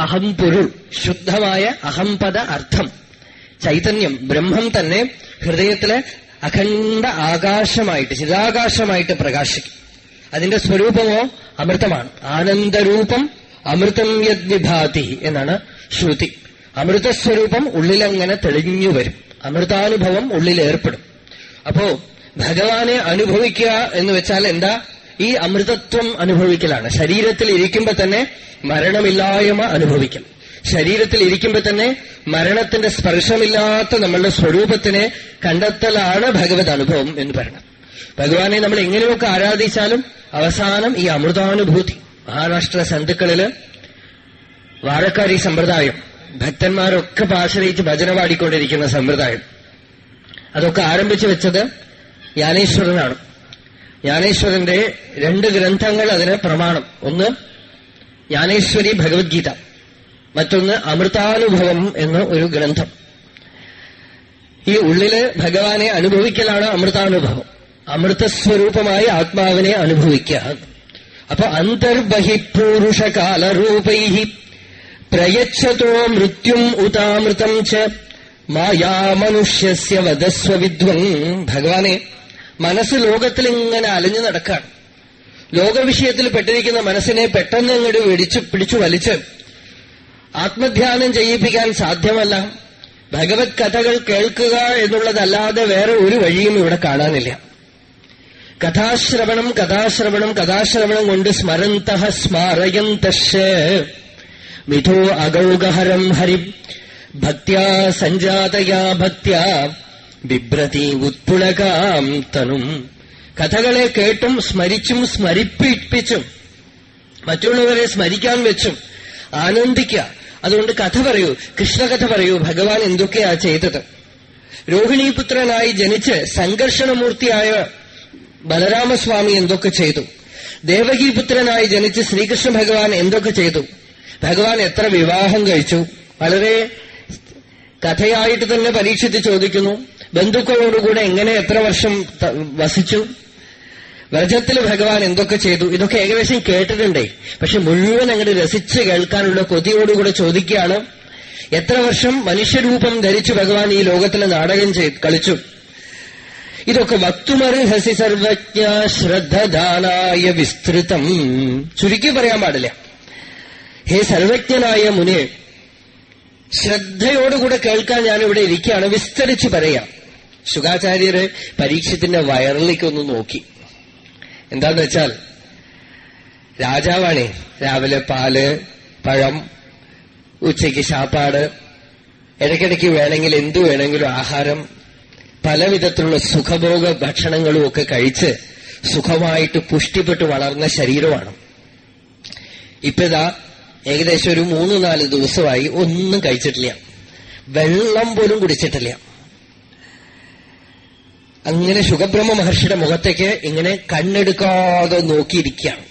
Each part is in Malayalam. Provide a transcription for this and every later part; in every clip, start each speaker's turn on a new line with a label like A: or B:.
A: അഹം പൊരുൾ ശുദ്ധമായ അഹംപദ അർത്ഥം. ചൈതന്യം ബ്രഹ്മം തന്നെ ഹൃദയത്തിലെ അഖണ്ഡ ആകാശമായിട്ട് ചിതാകാശമായിട്ട് പ്രകാശിക്കും. അതിന്റെ സ്വരൂപമോ അമൃതമാണ്. ആനന്ദരൂപം അമൃതം യദ്വിഭാതി എന്നാണ് ശ്രുതി. അമൃതസ്വരൂപം ഉള്ളിലങ്ങനെ തെളിഞ്ഞു വരും. അമൃതാനുഭവം ഉള്ളിലേർപ്പെടും. അപ്പോ ഭഗവാനെ അനുഭവിക്കുക എന്ന് വെച്ചാൽ എന്താ? ഈ അമൃതത്വം അനുഭവിക്കലാണ്. ശരീരത്തിൽ ഇരിക്കുമ്പോ തന്നെ മരണമില്ലായ്മ അനുഭവിക്കൽ ശരീരത്തിൽ ഇരിക്കുമ്പോ തന്നെ മരണത്തിന്റെ സ്പർശമില്ലാത്ത നമ്മളുടെ സ്വരൂപത്തിനെ കണ്ടെത്തലാണ് ഭഗവത് അനുഭവം എന്ന് പറയുന്നത് ഭഗവാനെ നമ്മൾ എങ്ങനെയൊക്കെ ആരാധിച്ചാലും അവസാനം ഈ അമൃതാനുഭൂതി മഹാരാഷ്ട്ര സന്ധുക്കളിൽ വാഴക്കാരി സമ്പ്രദായം ഭക്തന്മാരൊക്കെ ആശ്രയിച്ച് ഭജന പാടിക്കൊണ്ടിരിക്കുന്ന സമ്പ്രദായം അതൊക്കെ ആരംഭിച്ചു വെച്ചത് ജ്ഞാനേശ്വരനാണ്. ജ്ഞാനേശ്വരന്റെ രണ്ട് ഗ്രന്ഥങ്ങൾ അതിന് പ്രമാണം. ഒന്ന് ജ്ഞാനേശ്വരി ഭഗവത്ഗീത. മറ്റൊന്ന് അമൃതാനുഭവം എന്ന ഒരു ഗ്രന്ഥം. ഈ ഉള്ളിൽ ഭഗവാനെ അനുഭവിക്കലാണ് അമൃതാനുഭവം. അമൃതസ്വരൂപമായി ആത്മാവിനെ അനുഭവിക്കുക. അപ്പൊ അന്തർബഹിപൂരുഷകാലരൂപൈ പ്രയച്ഛതോ മൃത്യും ഉതാമൃതം ച മായാമനുഷ്യസ്യ വധസ്വ വിദ്വൻ ഭഗവാനെ മനസ്സ് ലോകത്തിൽ ഇങ്ങനെ അലഞ്ഞു നടക്കാണ്. ലോകവിഷയത്തിൽ പെട്ടിരിക്കുന്ന മനസ്സിനെ പെട്ടെന്ന് അങ്ങോട്ട് വെടിച്ച് പിടിച്ചു വലിച്ച് ആത്മധ്യാനം ചെയ്യിപ്പിക്കാൻ സാധ്യമല്ല. ഭഗവത് കഥകൾ കേൾക്കുക എന്നുള്ളതല്ലാതെ വേറെ ഒരു വഴിയും ഇവിടെ കാണാനില്ല. കഥാശ്രവണം കഥാശ്രവണം കഥാശ്രവണം കൊണ്ട് സ്മരന്ത സ്മാരയന്ത മിഥോ അഗൗഗഹരം ഹരി ഭക്യാ സഞ്ജാതയാ ഭക്ത്യാ ബിഭ്രതി ഉത്പുളകാം തനും കഥകളെ കേട്ടും സ്മരിച്ചും സ്മരിപ്പിച്ചും മറ്റുള്ളവരെ സ്മരിക്കാൻ വെച്ചും ആനന്ദിക്ക അതുകൊണ്ട് കഥ പറയൂ കൃഷ്ണകഥ പറയൂ ഭഗവാൻ എന്തൊക്കെയാ ചെയ്തത്? രോഹിണീപുത്രനായി ജനിച്ച് സംഘർഷണമൂർത്തിയായ ബലരാമസ്വാമി എന്തൊക്കെ ചെയ്തു? ദേവകീപുത്രനായി ജനിച്ച് ശ്രീകൃഷ്ണ ഭഗവാൻ എന്തൊക്കെ ചെയ്തു? ഭഗവാൻ എത്ര വിവാഹം കഴിച്ചു? വളരെ കഥയായിട്ട് തന്നെ പരീക്ഷിച്ച് ചോദിക്കുന്നു. ബന്ധുക്കളോടുകൂടെ എങ്ങനെ എത്ര വർഷം വസിച്ചു? വ്രജത്തിൽ ഭഗവാൻ എന്തൊക്കെ ചെയ്തു? ഇതൊക്കെ ഏകദേശം കേട്ടിട്ടുണ്ടേ. പക്ഷെ മുഴുവൻ അങ്ങോട്ട് രസിച്ച് കേൾക്കാനുള്ള കൊതിയോടുകൂടെ ചോദിക്കുകയാണ് എത്ര വർഷം മനുഷ്യരൂപം ധരിച്ചു ഭഗവാൻ ഈ ലോകത്തിലെ നാടകം കളിച്ചു? ഇതൊക്കെ വക്തുമർഹസി സർവജ്ഞ ശ്രദ്ധദാനായ വിസ്തൃതം. ചുരുക്കി പറയാൻ പാടില്ല. ഹേ സർവജ്ഞനായ മുനെ ശ്രദ്ധയോടുകൂടെ കേൾക്കാൻ ഞാനിവിടെ ഇരിക്കുകയാണ്. വിസ്തരിച്ച് പറയാം ശുഖാചാര്യര് പരീക്ഷത്തിന്റെ വയറിലേക്കൊന്ന് നോക്കി. എന്താന്ന് വെച്ചാൽ രാജാവാണേ രാവിലെ പാൽ പഴം ഉച്ചയ്ക്ക് ശാപ്പാട് ഇടയ്ക്കിടയ്ക്ക് വേണമെങ്കിൽ എന്തു വേണമെങ്കിലും ആഹാരം പലവിധത്തിലുള്ള സുഖഭോഗ ഭക്ഷണങ്ങളും ഒക്കെ കഴിച്ച് സുഖമായിട്ട് പുഷ്ടിപ്പെട്ട് വളർന്ന ശരീരമാണ്. ഇപ്പതാ ഏകദേശം ഒരു മൂന്ന് നാല് ദിവസമായി ഒന്നും കഴിച്ചിട്ടില്ല. വെള്ളം പോലും കുടിച്ചിട്ടില്ല. അങ്ങനെ സുഖബ്രഹ്മ മഹർഷിയുടെ മുഖത്തേക്ക് ഇങ്ങനെ കണ്ണെടുക്കാതെ നോക്കിയിരിക്കുകയാണ്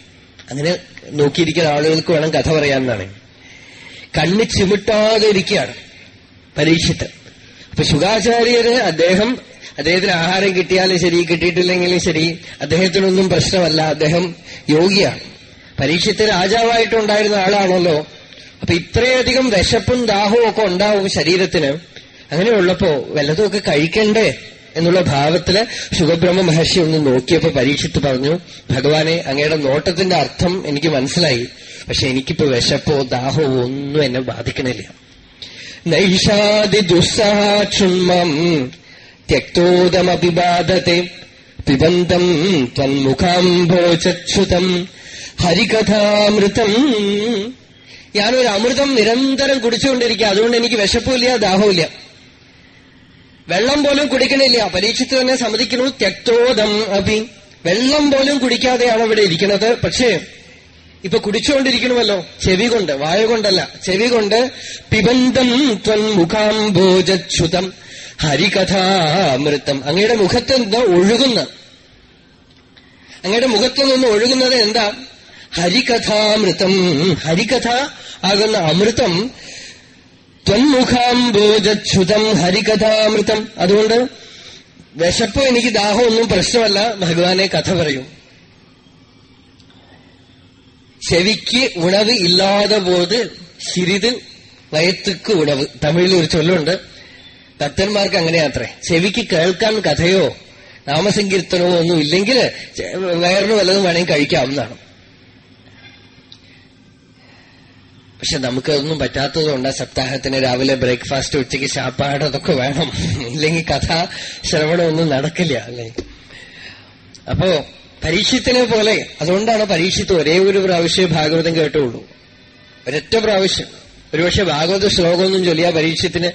A: അങ്ങനെ നോക്കിയിരിക്കുന്ന ആളുകൾക്ക് വേണം കഥ പറയാമെന്നാണ്. കണ്ണ് ചിമിട്ടാതെ ഇരിക്കുകയാണ് പരീക്ഷിത്ത്. അപ്പൊ ശുഖാചാര്യര് അദ്ദേഹം അദ്ദേഹത്തിന് ആഹാരം കിട്ടിയാലും ശരി കിട്ടിയിട്ടില്ലെങ്കിലും ശരി അദ്ദേഹത്തിനൊന്നും പ്രശ്നമല്ല അദ്ദേഹം യോഗിയാണ്. പരീക്ഷത്തിൽ രാജാവായിട്ടുണ്ടായിരുന്ന ആളാണല്ലോ. അപ്പൊ ഇത്രയധികം വിശപ്പും ദാഹവും ഒക്കെ ഉണ്ടാവും ശരീരത്തിന്. അങ്ങനെയുള്ളപ്പോ വല്ലതുമൊക്കെ കഴിക്കണ്ടേ? എന്നുള്ള ഭാവത്തിൽ സുഖബ്രഹ്മ മഹർഷി ഒന്ന് നോക്കിയപ്പോ പരീക്ഷിത്ത് പറഞ്ഞു ഭഗവാനെ അങ്ങയുടെ നോട്ടത്തിന്റെ അർത്ഥം എനിക്ക് മനസ്സിലായി. പക്ഷെ എനിക്കിപ്പോ വിശപ്പോ ദാഹോ ഒന്നും എന്നെ ബാധിക്കണില്ല. നൈഷാദി ദുസ്സഹാക്ഷുണ്മം ത്യക്തോദമപി പിബന്ധം പിബന്തം ത്വന്മുഖാംഭോചുതം ഹരികഥാമൃതം. ഞാനൊരു അമൃതം നിരന്തരം കുടിച്ചുകൊണ്ടിരിക്കുക. അതുകൊണ്ട് എനിക്ക് വിശപ്പില്ല ദാഹമില്ല വെള്ളം പോലും കുടിക്കണില്ല. പരീക്ഷിച്ച് തന്നെ സമ്മതിക്കുന്നു. തെക്തോദം അഭി. വെള്ളം പോലും കുടിക്കാതെയാണ് ഇവിടെ ഇരിക്കുന്നത്. പക്ഷേ ഇപ്പൊ കുടിച്ചുകൊണ്ടിരിക്കണമല്ലോ. ചെവി കൊണ്ട് വായ കൊണ്ടല്ല. ചെവി കൊണ്ട് പിബന്ധം ത്വൻ മുഖാംഭോജുതം ഹരികഥാമൃതം. അങ്ങയുടെ മുഖത്ത് നിന്ന് ഒഴുകുന്ന അങ്ങയുടെ മുഖത്ത് നിന്ന് ഒഴുകുന്നത് എന്താ? ഹരികഥാമൃതം. ഹരികഥ ആകുന്ന അമൃതം ത്വന്മുഖാംബോജുതം ഹരികഥാമൃതം. അതുകൊണ്ട് വിശപ്പോ എനിക്ക് ദാഹമൊന്നും പ്രശ്നമല്ല. ഭഗവാനെ കഥ പറയും. ചെവിക്ക് ഉണവ് ഇല്ലാതെ പോത് സിരിത് വയത്തുക്ക് ഉണവ്. തമിഴിൽ ഒരു ചൊല്ലുണ്ട്. ഭക്തന്മാർക്ക് അങ്ങനെയാത്രേ ചെവിക്ക് കേൾക്കാൻ കഥയോ നാമസങ്കീർത്തനമോ ഒന്നും ഇല്ലെങ്കിൽ വയറിന് വല്ലതും വേണമെങ്കിൽ കഴിക്കാവുന്നതാണ് പക്ഷെ നമുക്കതൊന്നും പറ്റാത്തതുകൊണ്ട് സപ്താഹത്തിന് രാവിലെ ബ്രേക്ക്ഫാസ്റ്റ് ഉച്ചയ്ക്ക് ശാപ്പാട് അതൊക്കെ വേണം. ഇല്ലെങ്കിൽ കഥ ശ്രവണമൊന്നും നടക്കില്ല അല്ലെ? അപ്പോ പരീക്ഷത്തിനെ പോലെ അതുകൊണ്ടാണ് പരീക്ഷത്ത് ഒരേ ഒരു പ്രാവശ്യം ഭാഗവതം കേട്ടുള്ളൂ. ഒരൊറ്റ പ്രാവശ്യം. ഒരുപക്ഷെ ഭാഗവത ശ്ലോകമൊന്നും ചൊല്ലിയാ പരീക്ഷത്തിന്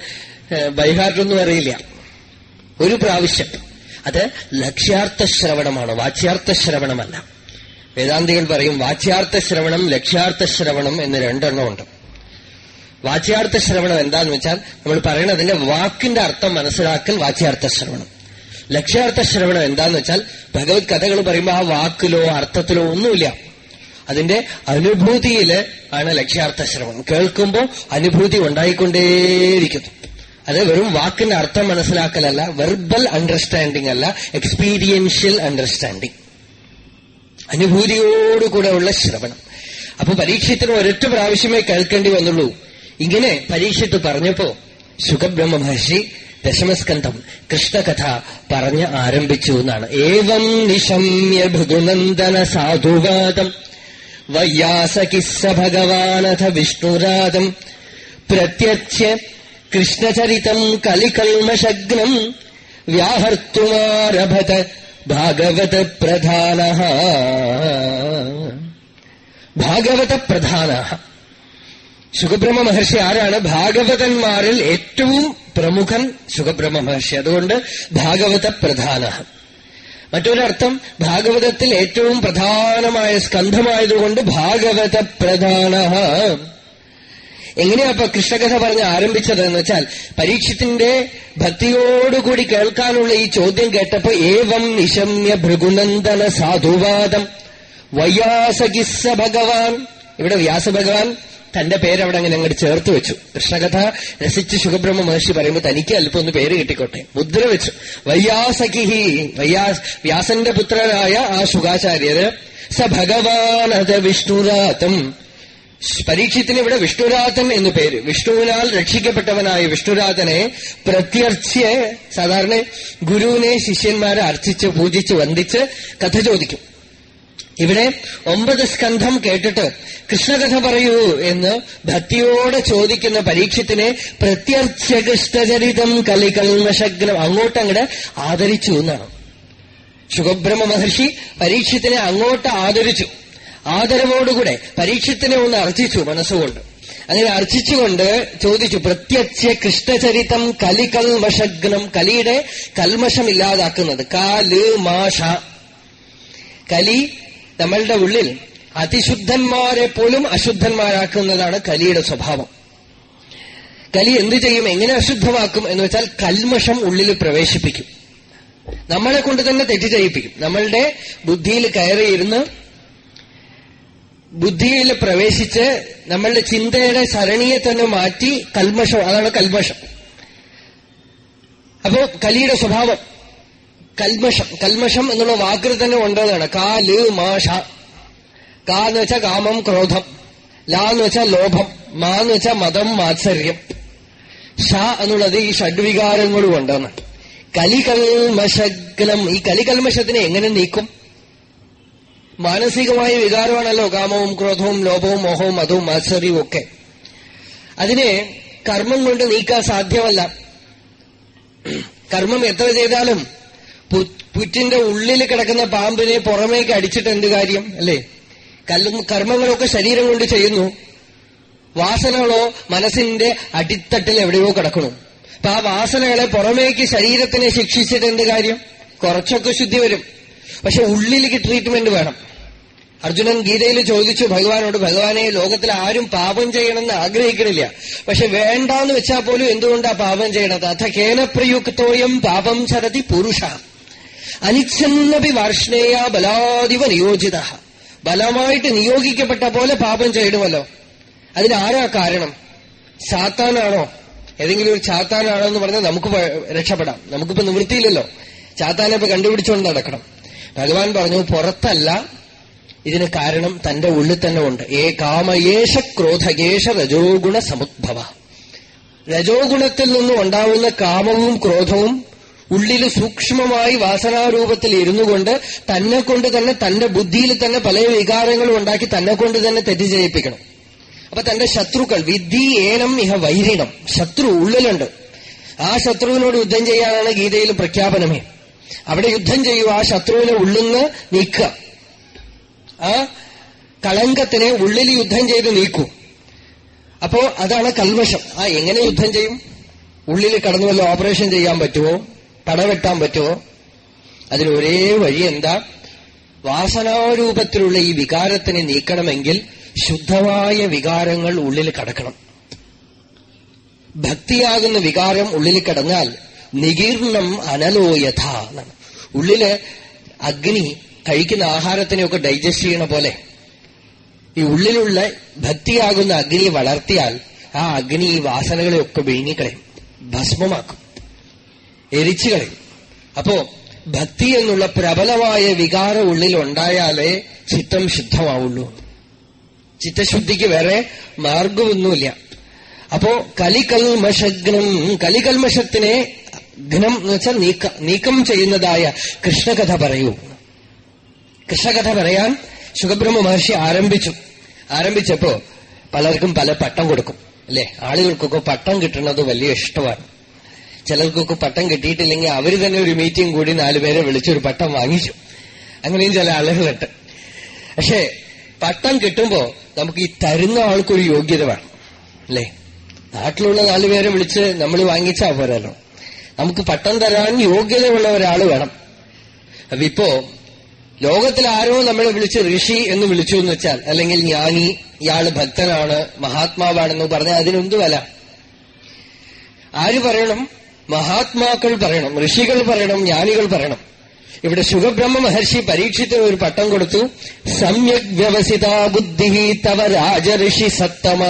A: ബൈഹാർട്ടൊന്നും അറിയില്ല. ഒരു പ്രാവശ്യം. അത് ലക്ഷ്യാർത്ഥ ശ്രവണമാണ് വാച്യാർത്ഥ ശ്രവണമല്ല വേദാന്തികൾ പറയും വാച്യാർത്ഥ ശ്രവണം ലക്ഷ്യാർത്ഥ ശ്രവണം എന്ന് രണ്ടെണ്ണമുണ്ട് വാച്യാർത്ഥ ശ്രവണം എന്താന്ന് വെച്ചാൽ നമ്മൾ പറയണതിന്റെ വാക്കിന്റെ അർത്ഥം മനസ്സിലാക്കൽ വാച്യാർത്ഥ ശ്രവണം. ലക്ഷ്യാർത്ഥ ശ്രവണം എന്താന്ന് വെച്ചാൽ ഭഗവത് കഥകൾ പറയുമ്പോൾ ആ വാക്കിലോ അർത്ഥത്തിലോ ഒന്നുമില്ല. അതിന്റെ അനുഭൂതിയിൽ ആണ് ലക്ഷ്യാർത്ഥ ശ്രവണം. കേൾക്കുമ്പോൾ അനുഭൂതി ഉണ്ടായിക്കൊണ്ടേയിരിക്കുന്നു. അത് വെറും വാക്കിന്റെ അർത്ഥം മനസ്സിലാക്കലല്ല വെർബൽ അണ്ടർസ്റ്റാൻഡിംഗ് അല്ല എക്സ്പീരിയൻഷ്യൽ അണ്ടർസ്റ്റാൻഡിംഗ് അനുഭൂതിയോടുകൂടെയുള്ള ശ്രവണം. അപ്പൊ പരീക്ഷത്തിന് ഒരൊറ്റ പ്രാവശ്യമേ കേൾക്കേണ്ടി വന്നുള്ളൂ. ഇങ്ങനെ പരീക്ഷത്ത് പറഞ്ഞപ്പോ സുഖബ്രഹ്മ മഹർഷി ദശമസ്കന്ധം കൃഷ്ണകഥ പറഞ്ഞ് ആരംഭിച്ചു എന്നാണ്. ഏവം നിശമ്യ ഭൃഗുനന്ദന സാധുവാദം വയ്യാസകിസ്സ ഭഗവാനഥ വിഷ്ണുരാദം പ്രത്യക്ഷ കൃഷ്ണചരിതം കലികൽമശഗ്നം വ്യാഹർത്തുമാരഭത ഭാഗവത പ്രധാന ഭാഗവത പ്രധാന സുഖബ്രഹ്മ മഹർഷി ആരാണ്? ഭാഗവതന്മാരിൽ ഏറ്റവും പ്രമുഖൻ സുഖബ്രഹ്മ മഹർഷി. അതുകൊണ്ട് ഭാഗവത പ്രധാന മറ്റൊരർത്ഥം ഭാഗവതത്തിൽ ഏറ്റവും പ്രധാനമായ സ്കന്ധമായതുകൊണ്ട് ഭാഗവത പ്രധാന എങ്ങനെയാ അപ്പൊ കൃഷ്ണകഥ പറഞ്ഞ് ആരംഭിച്ചത് എന്ന് വെച്ചാൽ പരീക്ഷത്തിന്റെ ഭക്തിയോടുകൂടി കേൾക്കാനുള്ള ഈ ചോദ്യം കേട്ടപ്പോ ഏവം നിശമ്യ ഭൃഗുനന്ദന സാധുവാദം. വയ്യാസകിസ്സ ഭഗവാൻ. ഇവിടെ വ്യാസഭഗവാൻ തന്റെ പേരവിടെ അങ്ങനെ അങ്ങോട്ട് ചേർത്ത് വെച്ചു. കൃഷ്ണകഥ രസിച്ച് ശുഖബ്രഹ്മ മഹർഷി പറയുമ്പോൾ തനിക്ക് അല്പം ഒന്ന് പേര് കിട്ടിക്കോട്ടെ. മുദ്ര വെച്ചു. വയ്യാസകിഹി വയ്യാസ് വ്യാസന്റെ പുത്രനായ ആ ശുഖാചാര്യര് സ ഭഗവാനത വിഷ്ണുരാതം. പരീക്ഷത്തിന് ഇവിടെ വിഷ്ണുരാതൻ എന്ന് പേര്. വിഷ്ണുവിനാൽ രക്ഷിക്കപ്പെട്ടവനായ വിഷ്ണുരാതനെ പ്രത്യർച്ച്യ സാധാരണ ഗുരുവിനെ ശിഷ്യന്മാരെ അർച്ചിച്ച് പൂജിച്ച് വന്ദിച്ച് കഥ ചോദിക്കും. ഇവിടെ ഒമ്പത് സ്കന്ധം കേട്ടിട്ട് കൃഷ്ണകഥ പറയൂ എന്ന് ഭക്തിയോടെ ചോദിക്കുന്ന പരീക്ഷത്തിനെ പ്രത്യർച്ച്യ കൃഷ്ണചരിതം കലികൽമശഗ്നം അങ്ങോട്ടങ്ങടെ ആദരിച്ചു എന്നാണ്. സുഖബ്രഹ്മ മഹർഷി പരീക്ഷത്തിനെ അങ്ങോട്ട് ആദരിച്ചു. ആദരവോടുകൂടെ പരീക്ഷത്തിനെ ഒന്ന് അർജിച്ചു മനസ്സുകൊണ്ട്. അങ്ങനെ അർജിച്ചുകൊണ്ട് ചോദിച്ചു പ്രത്യക്ഷ കൃഷ്ണചരിതം കലികൽവശഗ്നം കലിയുടെ കൽമഷം ഇല്ലാതാക്കുന്നത് കാൽ മാഷ. കലി നമ്മളുടെ ഉള്ളിൽ അതിശുദ്ധന്മാരെ പോലും അശുദ്ധന്മാരാക്കുന്നതാണ് കലിയുടെ സ്വഭാവം. കലി എന്തു ചെയ്യും എങ്ങനെ അശുദ്ധമാക്കും എന്ന് വെച്ചാൽ കൽമഷം ഉള്ളിൽ പ്രവേശിപ്പിക്കും. നമ്മളെ കൊണ്ട് തന്നെ തെറ്റിദ്ധരിപ്പിക്കും. നമ്മളുടെ ബുദ്ധിയിൽ കയറിയിരുന്ന് ബുദ്ധിയിൽ പ്രവേശിച്ച് നമ്മളുടെ ചിന്തയുടെ സരണിയെ തന്നെ മാറ്റി കൽമഷം അതാണ് കൽമഷം. അപ്പോ കലിയുടെ സ്വഭാവം കൽമഷം. കൽമഷം എന്നുള്ള വാക്കിൽ തന്നെ ഉണ്ടെന്നാണ്. കാ ൽ മാഷ കാ എന്ന് വെച്ചാൽ കാമം ക്രോധം. ലാ എന്ന് വെച്ചാൽ ലോഭം. മാ എന്ന് വെച്ചാൽ മതം മാത്സര്യം. ഷ എന്നുള്ളത് ഈ ഷഡ്വികാരങ്ങളും ഉണ്ടെന്ന് കലികൽമശഗ്നം. ഈ കലികൽമശത്തിനെ എങ്ങനെ നീക്കും? മാനസികമായ വികാരമാണല്ലോ കാമവും ക്രോധവും ലോഭവും മോഹവും മതവും മാത്സര്യവും ഒക്കെ. അതിനെ കർമ്മം കൊണ്ട് നീക്കാൻ സാധ്യമല്ല. കർമ്മം എത്ര ചെയ്താലും പുറ്റിന്റെ ഉള്ളിൽ കിടക്കുന്ന പാമ്പിനെ പുറമേക്ക് അടിച്ചിട്ട് എന്ത് കാര്യം അല്ലേ? കല്ലും കർമ്മങ്ങളൊക്കെ ശരീരം കൊണ്ട് ചെയ്യുന്നു. വാസനകളോ മനസ്സിന്റെ അടിത്തട്ടിൽ എവിടെയോ കിടക്കണു അപ്പൊ ആ വാസനകളെ പുറമേക്ക് ശരീരത്തിനെ ശിക്ഷിച്ചിട്ട് എന്ത് കാര്യം? കുറച്ചൊക്കെ ശുദ്ധി വരും. പക്ഷെ ഉള്ളിലേക്ക് ട്രീറ്റ്മെന്റ് വേണം. അർജുനൻ ഗീതയിൽ ചോദിച്ചു ഭഗവാനോട് ഭഗവാനെ ലോകത്തിൽ ആരും പാപം ചെയ്യണമെന്ന് ആഗ്രഹിക്കണില്ല. പക്ഷെ വേണ്ടാന്ന് വെച്ചാൽ പോലും എന്തുകൊണ്ടാ പാപം ചെയ്യണത്? അഥ കേനപ്രയുക്തോയം പാപം ചരതി പുരുഷ. അനിച്ഛന്നപി വാർഷ്ണേയ ബലാദിവ നിയോജിത. ബലമായിട്ട് നിയോഗിക്കപ്പെട്ട പോലെ പാപം ചെയ്യണമല്ലോ. അതിനാരാ കാരണം? സാത്താനാണോ? ഏതെങ്കിലും ഒരു ചാത്താനാണോ എന്ന് പറഞ്ഞാൽ നമുക്ക് രക്ഷപ്പെടാം. നമുക്കിപ്പോ നിവൃത്തിയില്ലല്ലോ. ചാത്താനെ ഇപ്പൊ കണ്ടുപിടിച്ചുകൊണ്ട് നടക്കണം. ഭഗവാൻ പറഞ്ഞു പുറത്തല്ല. ഇതിന് കാരണം തന്റെ ഉള്ളിൽ തന്നെ ഉണ്ട്. ഏ കാമയേശ ക്രോധയേശ രജോഗുണ സമുദ്ഭവ. രജോഗുണത്തിൽ നിന്നും ഉണ്ടാവുന്ന കാമവും ക്രോധവും ഉള്ളിൽ സൂക്ഷ്മമായി വാസനാരൂപത്തിൽ ഇരുന്നു കൊണ്ട് തന്നെ കൊണ്ട് തന്നെ തന്റെ ബുദ്ധിയിൽ തന്നെ പല വികാരങ്ങളും ഉണ്ടാക്കി തന്നെ കൊണ്ട് തന്നെ തെറ്റിദ്ധരിപ്പിക്കണം അപ്പൊ തന്റെ ശത്രുക്കൾ വിദ്ധി ഏനം ഇഹ വൈരിണം. ശത്രു ഉള്ളിലുണ്ട്. ആ ശത്രുവിനോട് യുദ്ധം ചെയ്യാനാണ് ഗീതയിൽ പ്രഖ്യാപനമേ. അവിടെ യുദ്ധം ചെയ്യുക ആ ശത്രുവിനെ ഉള്ളിന്ന് നീക്കുക. ആ കളങ്കത്തിനെ ഉള്ളിൽ യുദ്ധം ചെയ്ത് നീക്കൂ. അപ്പോ അതാണ് കൽവശം. ആ എങ്ങനെ യുദ്ധം ചെയ്യും? ഉള്ളിൽ കടന്നു വല്ല ഓപ്പറേഷൻ ചെയ്യാൻ പറ്റുമോ പടവെട്ടാൻ പറ്റുമോ അതിലൊരേ ഒരേ വഴി എന്താ? വാസനാരൂപത്തിലുള്ള ഈ വികാരത്തിനെ നീക്കണമെങ്കിൽ ശുദ്ധമായ വികാരങ്ങൾ ഉള്ളിൽ കടക്കണം. ഭക്തിയാകുന്ന വികാരം ഉള്ളിൽ കടന്നാൽ നികീർണം അനലോയഥ എന്നാണ്. ഉള്ളിൽ അഗ്നി കഴിക്കുന്ന ആഹാരത്തിനെയൊക്കെ ഡൈജസ്റ്റ് ചെയ്യണ പോലെ. ഈ ഉള്ളിലുള്ള ഭക്തിയാകുന്ന അഗ്നി വളർത്തിയാൽ ആ അഗ്നി ഈ വാസനകളെയൊക്കെ വിഴുങ്ങിക്കളയും. ഭസ്മമാക്കും. എരിച്ചു കളയും. അപ്പോ ഭക്തി എന്നുള്ള പ്രബലമായ വികാരം ഉള്ളിൽ ഉണ്ടായാലേ ചിത്തം ശുദ്ധമാവുള്ളൂ. ചിത്തശുദ്ധിക്ക് വേറെ മാർഗമൊന്നുമില്ല. അപ്പോ കലികൽമഷഗ്നം കലികൽമഷത്തിനെ ഘനം എന്ന് വെച്ചാൽ നീക്ക ചെയ്യുന്നതായ കൃഷ്ണകഥ പറയൂ. കൃഷ്ണകഥ പറയാൻ സുഖബ്രഹ്മ മഹർഷി ആരംഭിച്ചു. ആരംഭിച്ചപ്പോ പലർക്കും പല പട്ടം കൊടുക്കും അല്ലെ? ആളുകൾക്കൊക്കെ പട്ടം കിട്ടുന്നത് വലിയ ഇഷ്ടമാണ്. ചിലർക്കൊക്കെ പട്ടം കിട്ടിയിട്ടില്ലെങ്കിൽ അവർ തന്നെ ഒരു മീറ്റിംഗ് കൂടി നാലുപേരെ വിളിച്ചൊരു പട്ടം വാങ്ങിച്ചു. അങ്ങനെയും ചില ആളുകളുണ്ട്. പക്ഷെ പട്ടം കിട്ടുമ്പോ നമുക്ക് ഈ തരുന്ന ആൾക്കൊരു യോഗ്യത വേണം അല്ലേ? നാട്ടിലുള്ള നാലുപേരെ വിളിച്ച് നമ്മൾ വാങ്ങിച്ചാ പോരല്ലോ നമുക്ക് പട്ടം തരാൻ യോഗ്യതയുള്ള ഒരാൾ വേണം. അപ്പൊ ലോകത്തിൽ ആരോ നമ്മളെ വിളിച്ച് ഋഷി എന്ന് വിളിച്ചു എന്ന് വെച്ചാൽ അല്ലെങ്കിൽ ജ്ഞാനി ഇയാൾ ഭക്തനാണ് മഹാത്മാവാണെന്ന് പറഞ്ഞാൽ അതിനൊന്നും വല ആര് പറയണം? മഹാത്മാക്കൾ പറയണം ഋഷികൾ പറയണം ജ്ഞാനികൾ പറയണം. ഇവിടെ ശുഖബ്രഹ്മ മഹർഷി പരീക്ഷിത്തിന് ഒരു പട്ടം കൊടുത്തു. സമ്യക് വ്യവസിത ബുദ്ധി തവ രാജഋഷി സത്തമ.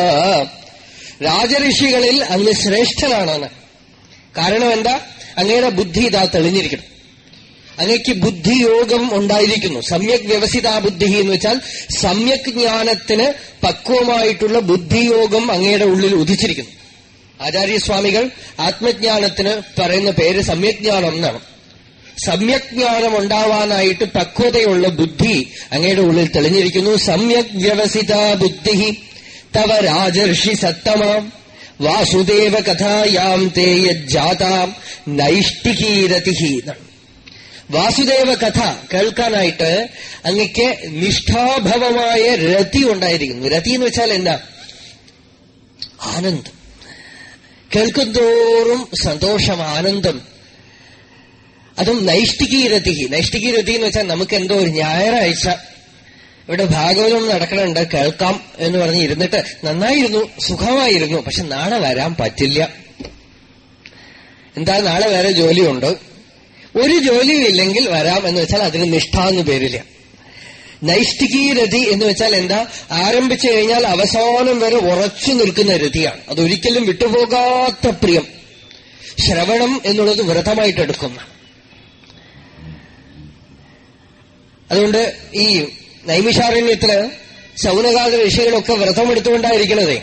A: രാജഋഷികളിൽ അങ്ങ് ശ്രേഷ്ഠനാണെന്ന് കാരണം എന്താ? അങ്ങയുടെ ബുദ്ധി ഇതാ തെളിഞ്ഞിരിക്കണം അങ്ങയ്ക്ക് ബുദ്ധിയോഗം ഉണ്ടായിരിക്കുന്നു. സമ്യക് വ്യവസിതാ ബുദ്ധി എന്ന് വെച്ചാൽ സമ്യക് ജ്ഞാനത്തിന് പക്വമായിട്ടുള്ള ബുദ്ധിയോഗം അങ്ങയുടെ ഉള്ളിൽ ഉദിച്ചിരിക്കുന്നു. ആചാര്യസ്വാമികൾ ആത്മജ്ഞാനത്തിന് പറയുന്ന പേര് സമ്യജ്ഞാനം എന്നാണ്. സമ്യജ്ഞാനം ഉണ്ടാവാനായിട്ട് പക്വതയുള്ള ബുദ്ധി അങ്ങയുടെ ഉള്ളിൽ തെളിഞ്ഞിരിക്കുന്നു. സമ്യക് വ്യവസിത ബുദ്ധി തവ രാജർഷി സത്തമാം. വാസുദേവ കഥായാം തേ യജ്ജാതാം നൈഷ്ഠികീരതി വാസുദേവ കഥ കേൾക്കാനായിട്ട് അങ്ങക്ക് നിഷ്ഠാഭവമായ രതി ഉണ്ടായിരിക്കുന്നു. രതി എന്ന് വെച്ചാൽ എന്താ? ആനന്ദം. കേൾക്കുന്തോറും സന്തോഷം ആനന്ദം. അതും നൈഷ്ഠികീരതി നൈഷ്ഠികീരതി എന്ന് വെച്ചാൽ നമുക്ക് എന്തോ ഒരു ഞായറാഴ്ച ഇവിടെ ഭാഗവതം നടക്കണുണ്ട് കേൾക്കാം എന്ന് പറഞ്ഞ് ഇരുന്നിട്ട് നന്നായിരുന്നു സുഖമായിരുന്നു പക്ഷെ നാളെ വരാൻ പറ്റില്ല. എന്താ നാളെ വേറെ ജോലിയുണ്ട്. ഒരു ജോലിയും ഇല്ലെങ്കിൽ വരാം എന്ന് വെച്ചാൽ അതിന് നിഷ്ഠ എന്ന് പേരില്ല. നൈഷ്ഠികീരതി എന്ന് വെച്ചാൽ എന്താ ആരംഭിച്ചു കഴിഞ്ഞാൽ അവസാനം വരെ ഉറച്ചു നിൽക്കുന്ന രതിയാണ്. അതൊരിക്കലും വിട്ടുപോകാത്ത പ്രിയം. ശ്രവണം എന്നുള്ളത് വ്രതമായിട്ടെടുക്കുന്ന. അതുകൊണ്ട് ഈ നൈമിഷാരണ്യത്തിൽ ശൗനകാല ഋഷികളൊക്കെ വ്രതമെടുത്തുകൊണ്ടായിരിക്കണതേ.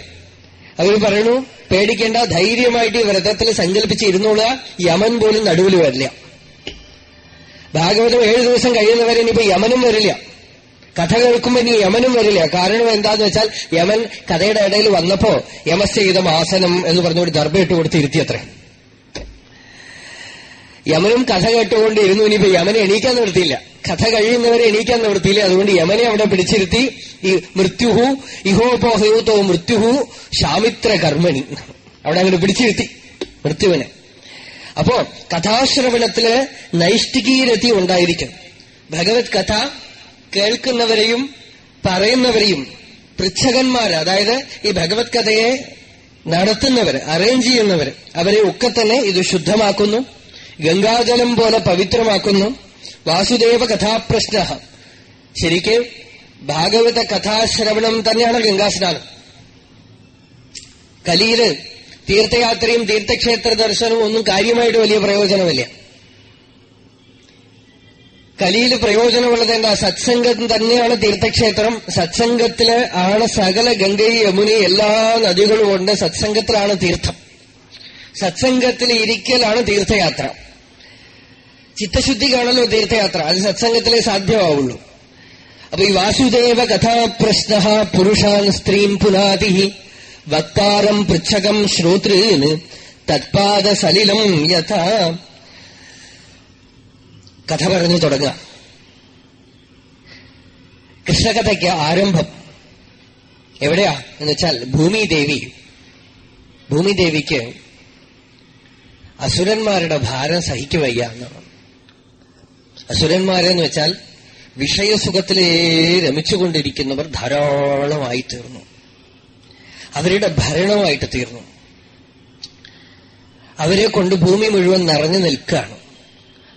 A: അവർ പറയുന്നു പേടിക്കേണ്ട ധൈര്യമായിട്ട് ഈ വ്രതത്തിൽ സങ്കല്പിച്ചിരുന്നുള്ള യമൻ പോലും നടുവിൽ വരില്ല. ഭാഗവതം ഏഴു ദിവസം കഴിയുന്നവരെ ഇനിയിപ്പോ യമനും വരില്ല. കഥ കേൾക്കുമ്പോ ഇനി യമനും വരില്ല. കാരണം എന്താന്ന് വെച്ചാൽ യമൻ കഥയുടെ ഇടയിൽ വന്നപ്പോ യമസ്ഥിതം ആസനം എന്ന് പറഞ്ഞുകൊണ്ട് ദർഭ ഇട്ട് കൊടുത്ത് ഇരുത്തിയത്രേ. യമനും കഥ കേട്ടുകൊണ്ട് ഇരുന്നു ഇനിയിപ്പോ യമനെ എണീക്കാൻ നിർത്തിയില്ല. കഥ കഴിയുന്നവരെ എണീക്കാൻ നിവൃത്തിയില്ല. അതുകൊണ്ട് യമനെ അവിടെ പിടിച്ചിരുത്തി. ഈ മൃത്യുഹു ഇഹോപോഹയൂത്തോ മൃത്യുഹു ശാമിത്ര കർമ്മണി അവിടെ അങ്ങനെ പിടിച്ചിരുത്തി മൃത്യുവിനെ. അപ്പോ കഥാശ്രവണത്തിൽ നൈഷ്ഠികീരതി ഉണ്ടായിരിക്കും. ഭഗവത് കഥ കേൾക്കുന്നവരെയും പറയുന്നവരെയും പൃച്ഛകന്മാർ അതായത് ഈ ഭഗവത് കഥയെ നടത്തുന്നവർ അറേഞ്ച് ചെയ്യുന്നവർ അവരെ ഒക്കെ തന്നെ ഇത് ശുദ്ധമാക്കുന്നു. ഗംഗാജലം പോലെ പവിത്രമാക്കുന്നു. വാസുദേവ കഥാപ്രശ്ന ശരിക്ക് ഭാഗവത കഥാശ്രവണം തന്നെയാണ് ഗംഗാസ്നാനം കലിയിൽ തീർത്ഥയാത്രയും തീർത്ഥക്ഷേത്ര ദർശനവും ഒന്നും കാര്യമായിട്ട് വലിയ പ്രയോജനമില്ല. കലിയിൽ പ്രയോജനമുള്ളത് എന്താ? സത്സംഗം തന്നെയാണ് തീർത്ഥക്ഷേത്രം. സത്സംഗത്തിൽ ആണ് സകല ഗംഗയും യമുനയും എല്ലാ നദികളും ഉണ്ട്. സത്സംഗത്തിലാണ് തീർത്ഥം. സത്സംഗത്തിൽ ഇരിക്കലാണ് തീർത്ഥയാത്ര. ചിത്തശുദ്ധിക്കാണല്ലോ തീർത്ഥയാത്ര. അത് സത്സംഗത്തിലെ സാധ്യമാവുള്ളൂ. അപ്പൊ ഈ വാസുദേവ കഥാപ്രശ്ന പുരുഷാൻ സ്ത്രീം പുനാതി വക്താരം പൃച്ഛകം ശ്രോതൃന് തത്പാദ സലിലം യഥ. കഥ പറഞ്ഞു തുടങ്ങുക. കൃഷ്ണകഥയ്ക്ക് ആരംഭം എവിടെയാ? എന്ന് വെച്ചാൽ ഭൂമിദേവി. ഭൂമിദേവിക്ക് അസുരന്മാരുടെ ഭാരം സഹിക്കുവയ്യ എന്നാണ്. അസുരന്മാരെന്ന് വെച്ചാൽ വിഷയസുഖത്തിലേ രമിച്ചുകൊണ്ടിരിക്കുന്നവർ ധാരാളമായി തീർന്നു. അവരുടെ ഭരണമായിട്ട് തീർന്നു. അവരെ കൊണ്ട് ഭൂമി മുഴുവൻ നിറഞ്ഞു നിൽക്കുകയാണ്.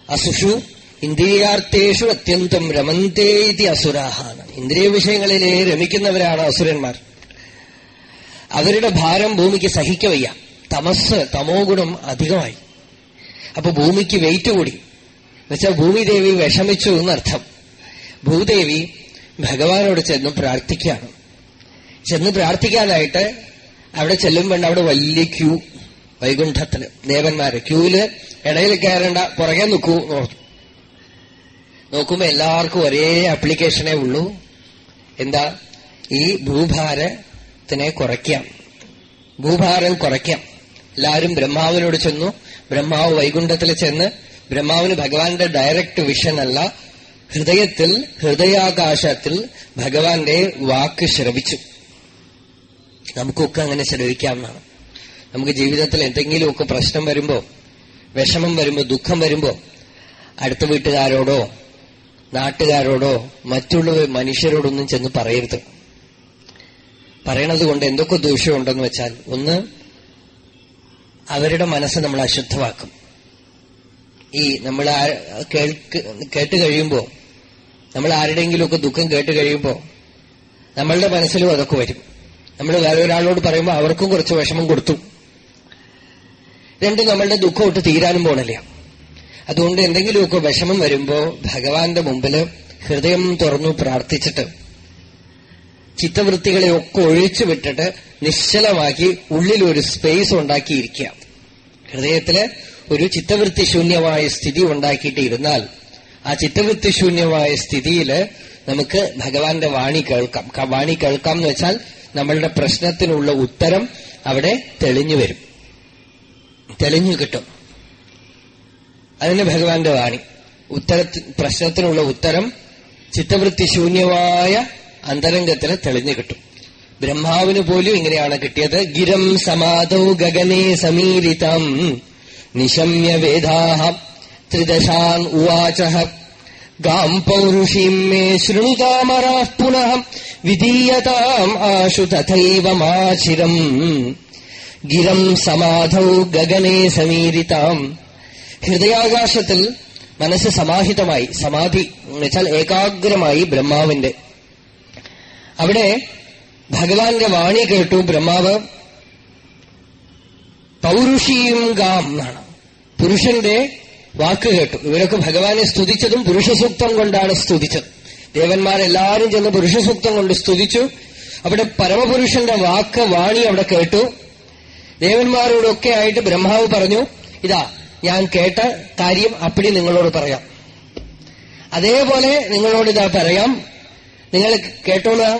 A: അസുഷു ഇന്ദ്രിയാർത്ഥേഷു അത്യന്തം രമന്തേ ഇതി അസുരാഹാണ് ഇന്ദ്രിയ വിഷയങ്ങളിലെ രമിക്കുന്നവരാണ് അസുരന്മാർ. അവരുടെ ഭാരം ഭൂമിക്ക് സഹിക്കവയ്യ. തമസ് തമോ ഗുണം അധികമായി. അപ്പൊ ഭൂമിക്ക് വെയിറ്റ് കൂടി. എന്നുവെച്ചാൽ ഭൂമിദേവി വിഷമിച്ചു എന്നർത്ഥം. ഭൂദേവി ഭഗവാനോട് ചെന്ന് പ്രാർത്ഥിക്കുകയാണ്. ചെന്ന് പ്രാർത്ഥിക്കാനായിട്ട് അവിടെ ചെല്ലുമ്പോൾ അവിടെ വലിയ ക്യൂ വൈകുണ്ഠത്തിൽ ദേവന്മാരെ. ക്യൂവിൽ ഇടയിൽ കയറേണ്ട പുറകെ നിൽക്കൂ നോക്കും നോക്കുമ്പോ എല്ലാവർക്കും ഒരേ ആപ്ലിക്കേഷനേ ഉള്ളൂ. എന്താ? ഈ ഭൂഭാരത്തിനെ കുറയ്ക്കാം. ഭൂഭാരം കുറയ്ക്കാം. എല്ലാവരും ബ്രഹ്മാവിനോട് ചെന്നു. ബ്രഹ്മാവ് വൈകുണ്ഠത്തിൽ ചെന്ന് ബ്രഹ്മാവിന് ഭഗവാന്റെ ഡയറക്റ്റ് വിഷൻ അല്ല ഹൃദയത്തിൽ ഹൃദയാകാശത്തിൽ ഭഗവാന്റെ വാക്ക് ശ്രവിച്ചു. നമുക്കൊക്കെ അങ്ങനെ ശ്രവിക്കാവുന്നതാണ്. നമുക്ക് ജീവിതത്തിൽ എന്തെങ്കിലുമൊക്കെ പ്രശ്നം വരുമ്പോ വിഷമം വരുമ്പോ ദുഃഖം വരുമ്പോ അടുത്ത വീട്ടുകാരോടോ നാട്ടുകാരോടോ മറ്റുള്ള മനുഷ്യരോടൊന്നും ചെന്ന് പറയരുത്. പറയണത് കൊണ്ട് എന്തൊക്കെ ദൂഷ്യമുണ്ടെന്ന് വെച്ചാൽ ഒന്ന് അവരുടെ മനസ്സ് നമ്മൾ അശുദ്ധമാക്കും. ഈ നമ്മൾ കേട്ട് കഴിയുമ്പോൾ നമ്മൾ ആരുടെയെങ്കിലുമൊക്കെ ദുഃഖം കേട്ട് കഴിയുമ്പോൾ നമ്മളുടെ മനസ്സിലും അതൊക്കെ വരും. നമ്മൾ വേറെ ഒരാളോട് പറയുമ്പോൾ അവർക്കും കുറച്ച് വിഷമം കൊടുത്തു. രണ്ട് നമ്മളുടെ ദുഃഖം ഒട്ട് തീരാനും പോണില്ല. അതുകൊണ്ട് എന്തെങ്കിലുമൊക്കെ വിഷമം വരുമ്പോ ഭഗവാന്റെ മുമ്പിൽ ഹൃദയം തുറന്നു പ്രാർത്ഥിച്ചിട്ട് ചിത്തവൃത്തികളെ ഒക്കെ ഒഴിച്ചു വിട്ടിട്ട് നിശ്ചലമാക്കി ഉള്ളിലൊരു സ്പേസ് ഉണ്ടാക്കിയിരിക്കുക. ഹൃദയത്തിൽ ഒരു ചിത്തവൃത്തി ശൂന്യമായ സ്ഥിതി ഉണ്ടാക്കിയിട്ട് ഇരുന്നാൽ ആ ചിത്തവൃത്തി ശൂന്യമായ സ്ഥിതിയിൽ നമുക്ക് ഭഗവാന്റെ വാണി കേൾക്കാം. വാണി കേൾക്കാം എന്ന് വെച്ചാൽ നമ്മളുടെ പ്രശ്നത്തിനുള്ള ഉത്തരം അവിടെ തെളിഞ്ഞു വരും. തെളിഞ്ഞു കിട്ടും. അതിന് ഭഗവാന്റെ വാണി. ഉത്തര പ്രശ്നത്തിനുള്ള ഉത്തരം ചിത്തവൃത്തി ശൂന്യമായ അന്തരംഗത്തിന് തെളിഞ്ഞു കിട്ടും. ബ്രഹ്മാവിന് പോലും ഇങ്ങനെയാണ് കിട്ടിയത്. ഗിരം സമാധൗ ഗഗനെ സമീരിതം. നിശമ്യ വേദാഹ. ത്രിദശാൻ ഉവാച ഗാം പൗരുഷീം മേ ശൃണുതാമരാ പുനഃ. വിധീയതാം ആശു തഥൈവ മാചിരം ഗിരം സമാധൗ ഗഗനെ സമീരിതാം. ഹൃദയാകാശത്തിൽ മനസ്സ് സമാഹിതമായി സമാധി എന്ന് വെച്ചാൽ ഏകാഗ്രമായി ബ്രഹ്മാവിന്റെ അവിടെ ഭഗവാന്റെ വാണി കേട്ടു ബ്രഹ്മാവ്. പൗരുഷീം ഗാം എന്നാണ്. പുരുഷന്റെ വാക്ക് കേട്ടു. ഇവരൊക്കെ ഭഗവാനെ സ്തുതിച്ചതും പുരുഷസൂക്തം കൊണ്ടാണ് സ്തുതിച്ചത്. ദേവന്മാരെല്ലാരും ചെന്ന് പുരുഷസൂക്തം കൊണ്ട് സ്തുതിച്ചു. അവിടെ പരമപുരുഷന്റെ വാക്ക് വാണി അവിടെ കേട്ടു. ദേവന്മാരോടൊക്കെ ആയിട്ട് ബ്രഹ്മാവ് പറഞ്ഞു ഇതാ ഞാൻ കേട്ട കാര്യം അപ്പടി നിങ്ങളോട് പറയാം. അതേപോലെ നിങ്ങളോട് ഇതാ പറയാം. നിങ്ങൾ കേട്ടോളാം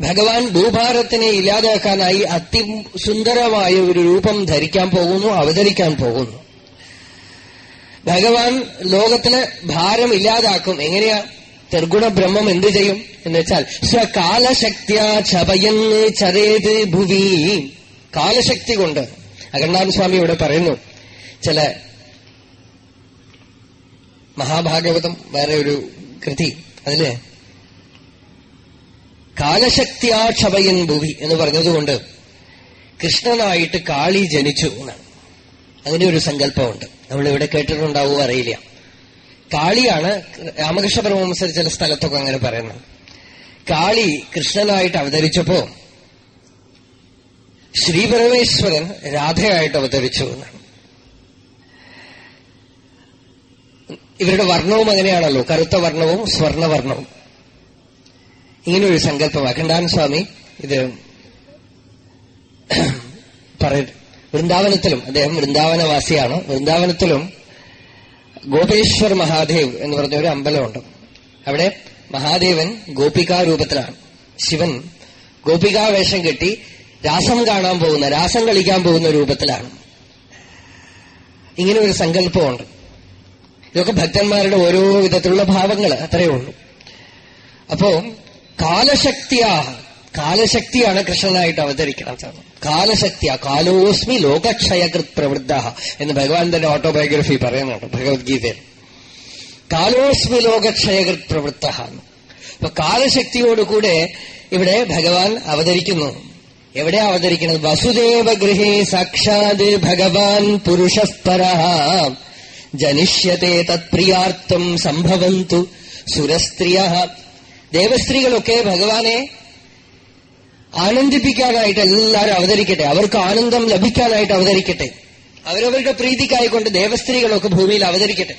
A: ഭഗവാൻ ഭൂഭാരത്തിനെ ഇല്ലാതാക്കാനായി അതിസുന്ദരമായ ഒരു രൂപം ധരിക്കാൻ പോകുന്നു അവതരിക്കാൻ പോകുന്നു. ഭഗവാൻ ലോകത്തിൽ ഭാരം ഇല്ലാതാക്കും. എങ്ങനെയാ? തെർഗുണ ബ്രഹ്മം എന്ത് ചെയ്യും എന്ന് വെച്ചാൽ സ്വകാലശക്തിയാ ചപയൻ ചരേത് ഭുവി. കാലശക്തി കൊണ്ട്. അഖണ്ഡാന സ്വാമി ഇവിടെ പറയുന്നു ചില മഹാഭാഗവതം വേറെ ഒരു കൃതി അതിൽ കാലശക്തിയാക്ഷപയൻ ഭൂവി എന്ന് പറഞ്ഞതുകൊണ്ട് കൃഷ്ണനായിട്ട് കാളി ജനിച്ചു എന്നാണ്. അങ്ങനെ ഒരു സങ്കല്പമുണ്ട്. നമ്മൾ ഇവിടെ കേട്ടിട്ടുണ്ടാവുമോ അറിയില്ല. കാളിയാണ് രാമകൃഷ്ണ പരമഹംസർ ചില സ്ഥലത്തൊക്കെ അങ്ങനെ പറയുന്നത്. കാളി കൃഷ്ണനായിട്ട് അവതരിച്ചപ്പോ ശ്രീപരമേശ്വരൻ രാധയായിട്ട് അവതരിച്ചു എന്നാണ്. ഇവരുടെ വർണവും അങ്ങനെയാണല്ലോ. കറുത്ത വർണവും സ്വർണവർണവും. ഇങ്ങനെയൊരു സങ്കല്പം അഖണ്ഡാൻ സ്വാമി ഇത് വൃന്ദാവനത്തിലും അദ്ദേഹം വൃന്ദാവനവാസിയാണ്. വൃന്ദാവനത്തിലും ഗോപേശ്വർ മഹാദേവ് എന്ന് പറഞ്ഞ ഒരു അമ്പലമുണ്ട്. അവിടെ മഹാദേവൻ ഗോപികാരൂപത്തിലാണ്. ശിവൻ ഗോപികാവേഷം കെട്ടി രാസം കാണാൻ പോകുന്ന രാസം കളിക്കാൻ പോകുന്ന രൂപത്തിലാണ്. ഇങ്ങനെ ഒരു സങ്കല്പമുണ്ട്. ഇതൊക്കെ ഭക്തന്മാരുടെ ഓരോ വിധത്തിലുള്ള ഭാവങ്ങൾ അത്രയേ ഉള്ളൂ. അപ്പോ കാലശക്തിയാ കാലശക്തിയാണ് കൃഷ്ണനായിട്ട് അവതരിക്കണം കാലശക്തിയ. കാലോസ്മി ലോകക്ഷയകൃത് പ്രവൃദ്ധ എന്ന് ഭഗവാൻ തന്റെ ഓട്ടോബയോഗ്രഫി പറയുന്നുണ്ട് ഭഗവത്ഗീതയിൽ. കാലോസ്മി ലോകക്ഷയകൃത് പ്രവൃത്ത അപ്പൊ കാലശക്തിയോടുകൂടെ ഇവിടെ ഭഗവാൻ അവതരിക്കുന്നു. എവിടെ അവതരിക്കുന്നത്? വസുദേവഗൃഹേ സാക്ഷാത് ഭഗവാൻ പുരുഷപര ജനിഷ്യത്തെ തത്പ്രിയാർത്ഥം സംഭവന്തു സുരസ്ത്രീയ. ദേവസ്ത്രീകളൊക്കെ ഭഗവാനെ ആനന്ദിപ്പിക്കാനായിട്ട് എല്ലാവരും അവതരിക്കട്ടെ. അവർക്ക് ആനന്ദം ലഭിക്കാനായിട്ട് അവതരിക്കട്ടെ. അവരവരുടെ പ്രീതിക്കായിക്കൊണ്ട് ദേവസ്ത്രീകളൊക്കെ ഭൂമിയിൽ അവതരിക്കട്ടെ.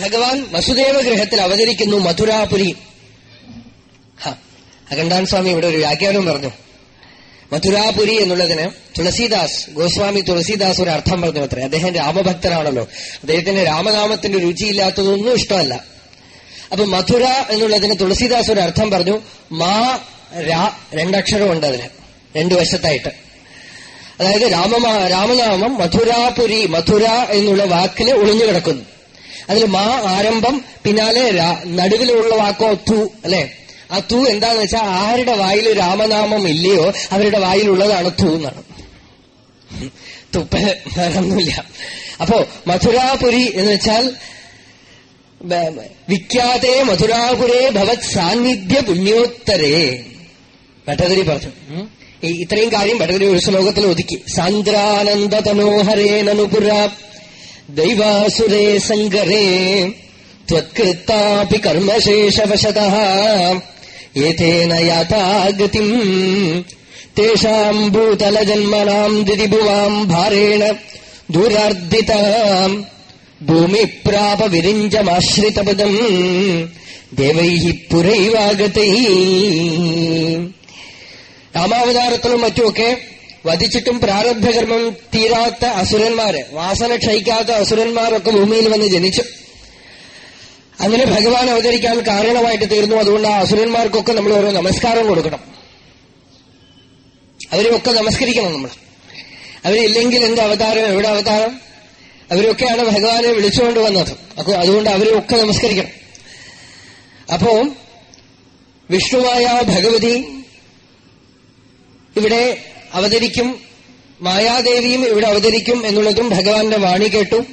A: ഭഗവാൻ വസുദേവ ഗ്രഹത്തിൽ അവതരിക്കുന്നു മഥുരാപുരി അഖണ്ഡാൻ സ്വാമി ഇവിടെ ഒരു വ്യാഖ്യാനം പറഞ്ഞു. മഥുരാപുരി എന്നുള്ളതിന് തുളസീദാസ് ഗോസ്വാമി തുളസീദാസ് ഒരു അർത്ഥം പറഞ്ഞു അത്രേ. അദ്ദേഹം രാമഭക്തനാണല്ലോ. അദ്ദേഹത്തിന് രാമനാമത്തിന്റെ രുചിയില്ലാത്തതൊന്നും ഇഷ്ടമല്ല. അപ്പൊ മഥുര എന്നുള്ളതിന് തുളസീദാസ് ഒരു അർത്ഥം പറഞ്ഞു മാ രാ രണ്ടക്ഷരമുണ്ട് അതിന് രണ്ടു വശത്തായിട്ട്. അതായത് രാമ രാമനാമം മധുരാപുരി മധുര എന്നുള്ള വാക്കിന് ഒളിഞ്ഞു കിടക്കുന്നു. അതിൽ മാ ആരംഭം പിന്നാലെ നടുവിലുള്ള വാക്കോ തു അല്ലെ? ആ തു എന്താന്ന് വെച്ചാൽ ആരുടെ വായിൽ രാമനാമം ഇല്ലയോ അവരുടെ വായിലുള്ളതാണ് തു എന്നാണ്. തുപ്പൽ വേറൊന്നുമില്ല. അപ്പോ മധുരാപുരി എന്ന് വെച്ചാൽ വിഖ്യാതേ മധുരാപുരേ ഭവത് സാന്നിധ്യ പുണ്യോത്തരേ. ഭട്ടതിരി പറഞ്ഞു. ഇത്രയും കാര്യം ഭട്ടതിരി ഒരു ശ്ലോകത്തിൽ ഒതുക്കി. സാന്ദ്രാനന്ദതനോഹരേ നനുപുര ദൈവാസുരേ സങ്കരേ ത്വത്കൃത്താപി കർമ്മശേഷവശത ഏതേന യാഥാഗതിം തേഷാം ഭൂതലജന്മനാം ദിതിഭുവാം ഭാരേണ ദൂരാർദ്ദിതാം ഭൂമിപ്രാപ വിരിഞ്ചമാശ്രിതപദം ദേവൈ പുരൈവാഗതൈ. രാമാവതാരത്തിലും മറ്റുമൊക്കെ വധിച്ചിട്ടും പ്രാരബ്ധകർമ്മം തീരാത്ത അസുരന്മാര് വാസന ക്ഷയിക്കാത്ത അസുരന്മാരൊക്കെ ഭൂമിയിൽ വന്ന് ജനിച്ചു. അങ്ങനെ ഭഗവാൻ അവതരിക്കാൻ കാരണമായിട്ട് തീർന്നു. അതുകൊണ്ട് ആ അസുരന്മാർക്കൊക്കെ നമ്മൾ ഓരോ നമസ്കാരം കൊടുക്കണം. അവരെയൊക്കെ നമസ്കരിക്കണം നമ്മൾ. അവരില്ലെങ്കിൽ എന്ത് അവതാരം എവിടെ അവതാരം? അവരൊക്കെയാണ് ഭഗവാനെ വിളിച്ചുകൊണ്ട് വന്നത്. അപ്പൊ അതുകൊണ്ട് അവരെയൊക്കെ നമസ്കരിക്കണം. അപ്പോ വിഷ്ണുവായ ഭഗവതി ഇവിടെ അവതരിക്കും മായാദേവിയും ഇവിടെ അവതരിക്കും എന്നുള്ളതും ഭഗവാന്റെ വാണി കേട്ടു.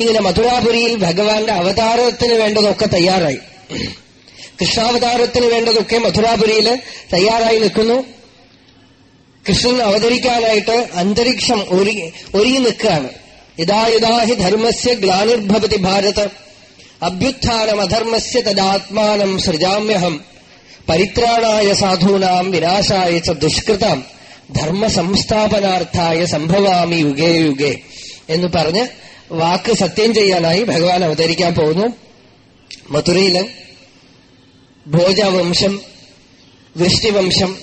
A: ഇങ്ങനെ മധുരാപുരിയിൽ ഭഗവാന്റെ അവതാരത്തിന് വേണ്ടതൊക്കെ തയ്യാറായി. കൃഷ്ണാവതാരത്തിന് വേണ്ടതൊക്കെ മധുരാപുരിയിൽ തയ്യാറായി നിൽക്കുന്നു. കൃഷ്ണൻ അവതരിക്കാനായിട്ട് അന്തരീക്ഷം ഒരുങ്ങി ഒരുങ്ങി നിൽക്കുകയാണ്. യഥാ യഥാ ധർമ്മസ്യ ഗ്ലാനിർഭവതി ഭാരത. അഭ്യുത്ഥാനമധർമ്മസ്യ തദാത്മാനം സൃജാമ്യഹം. പരിത്രാണായ സാധൂനാം വിനാശായ ച ദുഷ്കൃതം ധർമ്മ സംസ്ഥാപനാർത്ഥായ സംഭവാമി യുഗേ യുഗേ എന്ന് പറഞ്ഞ് വാക്ക് സത്യം ചെയ്യാനായി ഭഗവാൻ അവതരിക്കാൻ പോകുന്നു. മധുരയിൽ ഭോജവംശം വൃഷ്ടിവംശം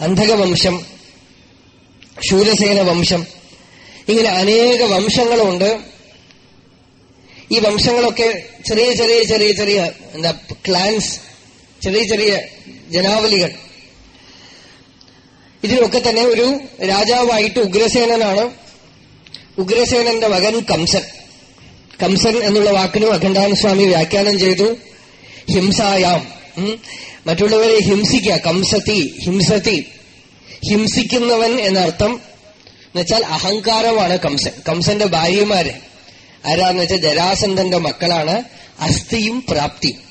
A: അന്ധകവംശം ശൂരസേന വംശം ഇങ്ങനെ അനേക വംശങ്ങളുണ്ട്. ഈ വംശങ്ങളൊക്കെ ചെറിയ ചെറിയ ചെറിയ ചെറിയ എന്താ ക്ലാൻസ് ചെറിയ ചെറിയ ജനാവലികൾ. ഇതിലൊക്കെ തന്നെ ഒരു രാജാവായിട്ട് ഉഗ്രസേനനാണ്. ഉഗ്രസേനന്റെ മകൻ കംസൻ. കംസൻ എന്നുള്ള വാക്കിനും അഖണ്ഡാനസ്വാമി വ്യാഖ്യാനം ചെയ്തു. ഹിംസായാം. മറ്റുള്ളവരെ ഹിംസിക്ക കംസത്തി ഹിംസത്തി ഹിംസിക്കുന്നവൻ എന്നർത്ഥം എന്നുവെച്ചാൽ അഹങ്കാരമാണ് കംസൻ. കംസന്റെ ഭാര്യമാര്. ആരാന്ന് വെച്ചാൽ ജരാസന്ധന്റെ മക്കളാണ്. അസ്ഥിയും പ്രാപ്തിയും.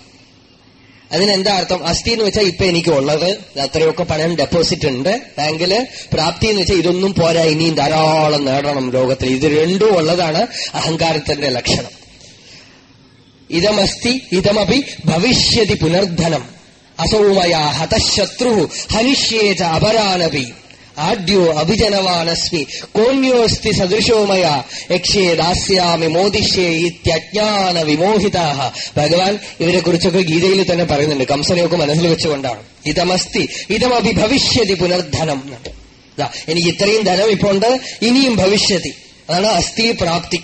A: അതിനെന്താ അർത്ഥം? അസ്ഥി എന്ന് വെച്ചാൽ ഇപ്പൊ എനിക്ക് ഉള്ളത് അത്രയൊക്കെ പണം ഡെപ്പോസിറ്റ് ഉണ്ട്. ബാങ്കിൽ പ്രാപ്തി എന്ന് വെച്ചാൽ ഇതൊന്നും പോരാ ഇനിയും ധാരാളം നേടണം ലോകത്തിൽ. ഇത് രണ്ടും ഉള്ളതാണ് അഹങ്കാരത്തിന്റെ ലക്ഷണം. ഇതമസ്തി ഇതമപി ഭവിഷ്യതി പുനർധനം. അസൗമയ ഹതശത്രു ഹനിഷ്യേച അപരാനപി. ആദ്യോ അഭിജനവാനസ്മി കോന്യോസ്തി സദൃശോമയ യക്ഷേ ദാസ്യാമി മോദിഷ്യേ ഇത്യജ്ഞാന വിമോഹിതാഹ. ഭഗവാൻ ഇവരെ കുറിച്ചൊക്കെ ഗീതയിൽ തന്നെ പറയുന്നുണ്ട് കംസനെയൊക്കെ മനസ്സിൽ വെച്ചുകൊണ്ടാണ്. ഇതമസ്തി ഇതമഭി ഭവിഷ്യതി പുനർധനം എനിക്ക് ഇത്രയും ധനം ഇപ്പൊ ഉണ്ട് ഇനിയും ഭവിഷ്യതി. അതാണ് അസ്ഥി പ്രാപ്തി.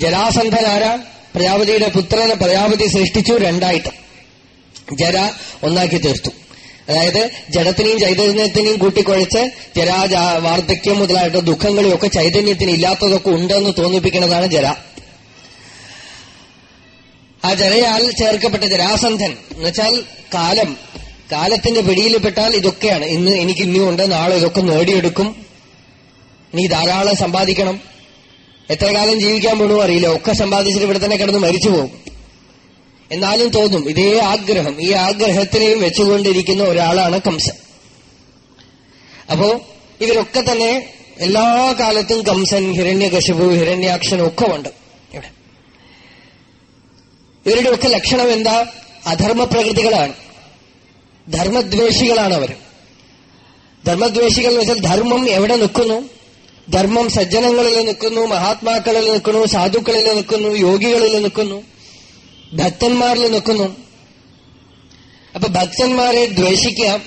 A: ജരാസന്ധനാര പ്രജാപതിയുടെ പുത്രനെ പ്രജാപതി സൃഷ്ടിച്ചു രണ്ടായിട്ട്. ജര ഒന്നാക്കി തീർത്തു. അതായത് ജഡത്തിനെയും ചൈതന്യത്തിനെയും കൂട്ടിക്കൊഴിച്ച് ജരാജ വാർദ്ധക്യം മുതലായിട്ട് ദുഃഖങ്ങളെയൊക്കെ ചൈതന്യത്തിന് ഇല്ലാത്തതൊക്കെ ഉണ്ടെന്ന് തോന്നിപ്പിക്കുന്നതാണ് ജര. ആ ജരയാൽ ചേർക്കപ്പെട്ട ജരാസന്ധൻ എന്നുവെച്ചാൽ കാലം. കാലത്തിന്റെ പിടിയിൽപ്പെട്ടാൽ ഇതൊക്കെയാണ്. ഇന്ന് എനിക്ക് ഇനിയുണ്ട് നാളെ ഇതൊക്കെ നേടിയെടുക്കും. നീ ധാരാളം സമ്പാദിക്കണം. എത്ര കാലം ജീവിക്കാൻ പോണോ അറിയില്ല. ഒക്കെ സമ്പാദിച്ചിട്ട് ഇവിടെ തന്നെ കിടന്ന് മരിച്ചു പോകും. എന്നാലും തോന്നും ഇതേ ആഗ്രഹം ഈ ആഗ്രഹത്തിനെയും വെച്ചുകൊണ്ടിരിക്കുന്ന ഒരാളാണ് കംസൻ. അപ്പോ ഇവരൊക്കെ തന്നെ എല്ലാ കാലത്തും കംസൻ ഹിരണ്യകശിപു ഹിരണ്യാക്ഷനും ഒക്കെ ഉണ്ട് ഇവിടെ. ഇവരുടെ ഒക്കെ ലക്ഷണം എന്താ? അധർമ്മ പ്രകൃതികളാണ് ധർമ്മദ്വേഷികളാണ് അവർ ധർമ്മദ്വേഷികൾ എന്ന് വെച്ചാൽ ധർമ്മം എവിടെ നിൽക്കുന്നു? ധർമ്മം സജ്ജനങ്ങളിൽ നിൽക്കുന്നു മഹാത്മാക്കളിൽ നിൽക്കുന്നു സാധുക്കളിൽ നിൽക്കുന്നു യോഗികളിൽ നിൽക്കുന്നു. ഭക്തന്മാരിൽ നിൽക്കുന്നു. അപ്പൊ ഭക്തന്മാരെ ദ്വേഷിക്കാം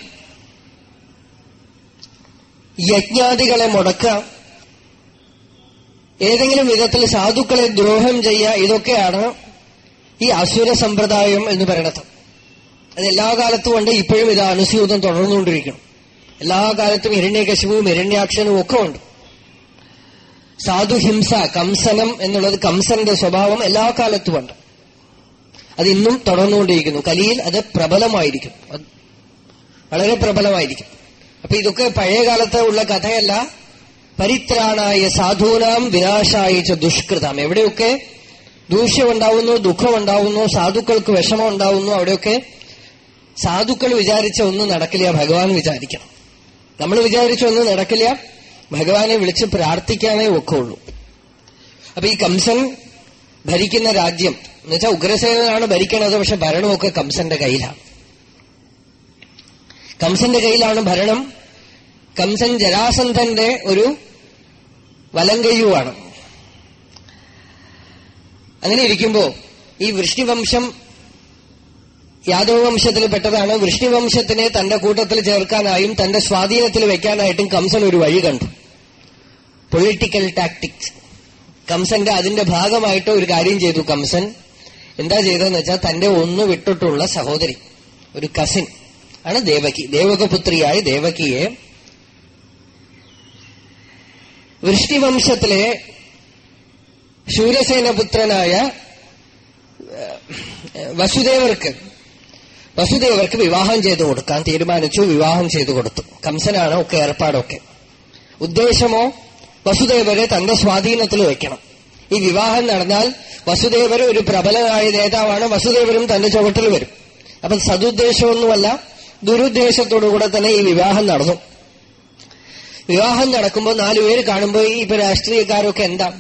A: യജ്ഞാദികളെ മുടക്കാം ഏതെങ്കിലും വിധത്തിൽ സാധുക്കളെ ദ്രോഹം ചെയ്യുക ഇതൊക്കെയാണ് ഈ അസുര സമ്പ്രദായം എന്ന് പറയണത് അത് എല്ലാ കാലത്തും ഉണ്ട് ഇപ്പോഴും ഇത് അനുസ്യൂതം തുടർന്നുകൊണ്ടിരിക്കണം എല്ലാ കാലത്തും ഹിരണ്യകശിപവും ഹിരണ്യാക്ഷനും ഒക്കെ ഉണ്ട്. സാധുഹിംസ കംസനം എന്നുള്ളത് കംസന്റെ സ്വഭാവം എല്ലാ കാലത്തും ഉണ്ട്. അത് ഇന്നും തുടർന്നുകൊണ്ടിരിക്കുന്നു കലിയിൽ അത് പ്രബലമായിരിക്കും. വളരെ പ്രബലമായിരിക്കും. അപ്പൊ ഇതൊക്കെ പഴയ കാലത്ത് ഉള്ള കഥയല്ല. പരിത്രാണായ സാധുനാം വിനാശായ ദുഷ്കൃതം. എവിടെയൊക്കെ ദൂഷ്യമുണ്ടാവുന്നു ദുഃഖമുണ്ടാവുന്നു സാധുക്കൾക്ക് വിഷമം ഉണ്ടാവുന്നു അവിടെയൊക്കെ സാധുക്കൾ വിചാരിച്ച ഒന്നും നടക്കില്ല ഭഗവാൻ വിചാരിക്കണം. നമ്മൾ വിചാരിച്ച ഒന്നും നടക്കില്ല ഭഗവാനെ വിളിച്ച് പ്രാർത്ഥിക്കാനേ ഒക്കെ ഉള്ളൂ അപ്പൊ ഈ കംസൻ ഭരിക്കുന്ന രാജ്യം. എന്നുവെച്ചാൽ ഉഗ്രസേനാണ് ഭരിക്കണത് പക്ഷെ ഭരണമൊക്കെ കംസന്റെ കയ്യിലാണ്. കംസന്റെ കയ്യിലാണ് ഭരണം. കംസൻ ജരാസന്ധന്റെ ഒരു വലങ്കയുവാണ് അങ്ങനെ ഇരിക്കുമ്പോ ഈ വൃഷ്ണിവംശം യാദവ വംശത്തിൽ പെട്ടതാണ്. വൃഷ്ണിവംശത്തിനെ തന്റെ കൂട്ടത്തിൽ ചേർക്കാനായും തന്റെ സ്വാധീനത്തിൽ വെക്കാനായിട്ടും കംസൻ ഒരു വഴി കണ്ടു. പൊളിറ്റിക്കൽ ടാക്ടിക്സ് കംസന്റെ അതിന്റെ ഭാഗമായിട്ട് ഒരു കാര്യം ചെയ്തു. കംസൻ എന്താ ചെയ്തതെന്ന് വെച്ചാൽ തന്റെ ഒന്ന് വിട്ടിട്ടുള്ള സഹോദരി ഒരു കസിൻ ആണ് ദേവകി. ദേവകപുത്രിയായ ദേവകിയെ വൃഷ്ടിവംശത്തിലെ ശൂരസേനപുത്രനായ വസുദേവർക്ക് വസുദേവർക്ക് വിവാഹം ചെയ്തു കൊടുക്കാൻ തീരുമാനിച്ചു വിവാഹം ചെയ്തു കൊടുത്തു. കംസനാണ് ഒക്കെ ഏർപ്പാടൊക്കെ. ഉദ്ദേശമോ? വസുദേവരെ തന്റെ സ്വാധീനത്തിൽ വെക്കണം. ഈ വിവാഹം നടന്നാൽ വസുദേവർ ഒരു പ്രബലനായ നേതാവാണ് വസുദേവരും തന്റെ ചുവട്ടിൽ വരും. അപ്പം സതുദ്ദേശമൊന്നുമല്ല ദുരുദ്ദേശത്തോടുകൂടെ തന്നെ ഈ വിവാഹം നടന്നു. വിവാഹം നടക്കുമ്പോൾ നാലുപേര് കാണുമ്പോൾ ഈ ഇപ്പൊ രാഷ്ട്രീയക്കാരൊക്കെ എന്താ?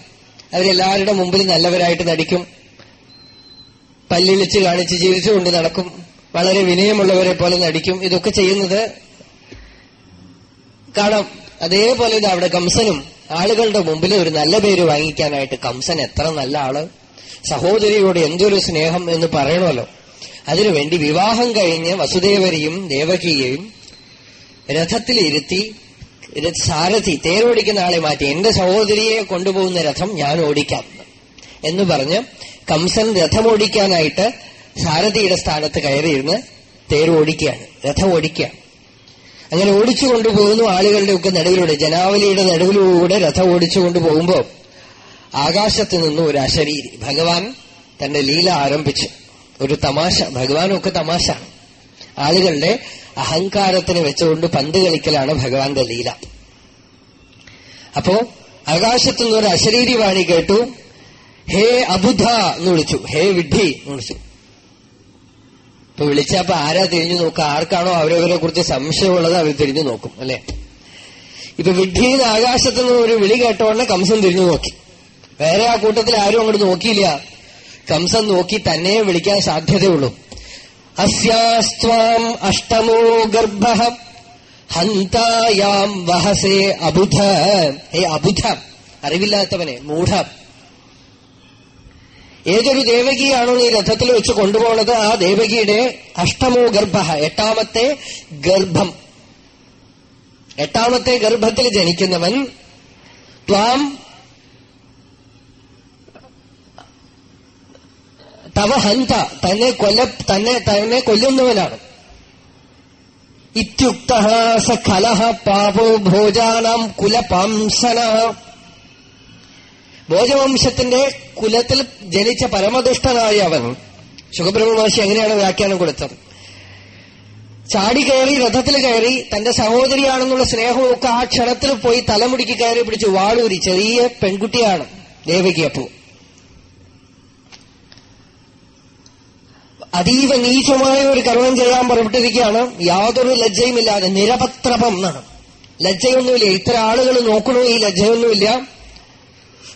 A: അവരെല്ലാവരുടെ മുമ്പിൽ നല്ലവരായിട്ട് നടിക്കും. പല്ലിളിച്ച് കാണിച്ച് ജീവിച്ചുകൊണ്ട് നടക്കും. വളരെ വിനയമുള്ളവരെ പോലെ നടിക്കും. ഇതൊക്കെ ചെയ്യുന്നത് കാണാം. അതേപോലെ ഇത് അവിടെ കംസനും ആളുകളുടെ മുമ്പിൽ ഒരു നല്ല പേര് വാങ്ങിക്കാനായിട്ട് കംസൻ എത്ര നല്ല ആൾ? സഹോദരിയോട് എന്തൊരു സ്നേഹം എന്ന് പറയണമല്ലോ. അതിനുവേണ്ടി വിവാഹം കഴിഞ്ഞ് വസുദേവരെയും ദേവകിയെയും രഥത്തിലിരുത്തി രഥ- സാരഥി തേരോടിക്കുന്ന ആളെ മാറ്റി എന്റെ സഹോദരിയെ കൊണ്ടുപോകുന്ന രഥം ഞാൻ ഓടിക്കാം എന്ന് പറഞ്ഞ് കംസൻ രഥമോടിക്കാനായിട്ട് സാരഥിയുടെ സ്ഥാനത്ത് കയറിയിരുന്ന് തേരോടിക്കുകയാണ് രഥം ഓടിക്കുകയാണ്. അങ്ങനെ ഓടിച്ചു കൊണ്ടുപോകുന്നു ആളുകളുടെ ഒക്കെ നടുവിലൂടെ. ജനാവലിയുടെ നടുവിലൂടെ രഥം ഓടിച്ചു കൊണ്ടുപോകുമ്പോ ആകാശത്ത് നിന്നും ഒരു അശരീരി ഭഗവാൻ തന്റെ ലീല ആരംഭിച്ചു. ഒരു തമാശ ഭഗവാനൊക്കെ തമാശ. ആളുകളുടെ അഹങ്കാരത്തിന് വെച്ചുകൊണ്ട് പന്ത് കളിക്കലാണ് ഭഗവാന്റെ ലീല. അപ്പോ ആകാശത്തുനിന്ന് ഒരു അശരീരി വാണി കേട്ടു. ഹേ അബുധ എന്ന് വിളിച്ചു. ഹേ വിഡ്ഢി എന്ന് വിളിച്ചു. ഇപ്പൊ വിളിച്ചപ്പോ ആരാ തിരിഞ്ഞു നോക്കുക ആർക്കാണോ അവരവരെ കുറിച്ച് സംശയമുള്ളത് അവർ തിരിഞ്ഞു നോക്കും അല്ലെ? ഇപ്പൊ വിഡ്ഢിന്ന് ആകാശത്തു നിന്ന് ഒരു വിളി കേട്ടോടനെ കംസൻ തിരിഞ്ഞു നോക്കി. വേറെ ആ കൂട്ടത്തിൽ ആരും അങ്ങോട്ട് നോക്കിയില്ല. കംസൻ നോക്കി തന്നെ വിളിക്കാൻ സാധ്യതയുള്ളൂ. അസ്യാസ്വാം അഷ്ടമോ ഗർഭ ഹന്തായാം വഹസേ അബുധ. ഹേ അബുധ അറിവില്ലാത്തവനെ മൂഢ. ഏതൊരു ദേവകിയാണോ നീ രഥത്തിൽ വെച്ച് കൊണ്ടുപോകുന്നത് ആ ദേവകിയുടെ അഷ്ടമോ ഗർഭ എട്ടാമത്തെ ഗർഭം. എട്ടാമത്തെ ഗർഭത്തിൽ ജനിക്കുന്നവൻ ത്വാം തവ ഹന്ത തന്നെ കൊല തന്നെ തന്നെ കൊല്ലുന്നവനാണ്. ഇത്യുക്ത സ കലഹ പാപോ ഭോജാനാം കുലപാംസന. ഭോജവംശത്തിന്റെ കുലത്തിൽ ജനിച്ച പരമദുഷ്ടനായ അവൻ സുഖബ്രഹ്മമഹർഷി എങ്ങനെയാണ് വ്യാഖ്യാനം കൊടുത്തത്? ചാടി കയറി രഥത്തിൽ കയറി തന്റെ സഹോദരിയാണെന്നുള്ള സ്നേഹമൊക്കെ ആ ക്ഷണത്തിൽ പോയി തലമുടിക്ക് കയറി പിടിച്ച് വാളൂരി ചെറിയ പെൺകുട്ടിയാണ് ദേവകി അപ്പു അതീവ നീചമായ ഒരു കർമ്മം ചെയ്യാൻ പുറപ്പെട്ടിരിക്കുകയാണ് യാതൊരു ലജ്ജയുമില്ലാതെ നിരപത്രപം എന്നാണ്. ലജ്ജയൊന്നുമില്ല. ഇത്ര ആളുകൾ നോക്കണോ ഈ ലജ്ജയൊന്നുമില്ല.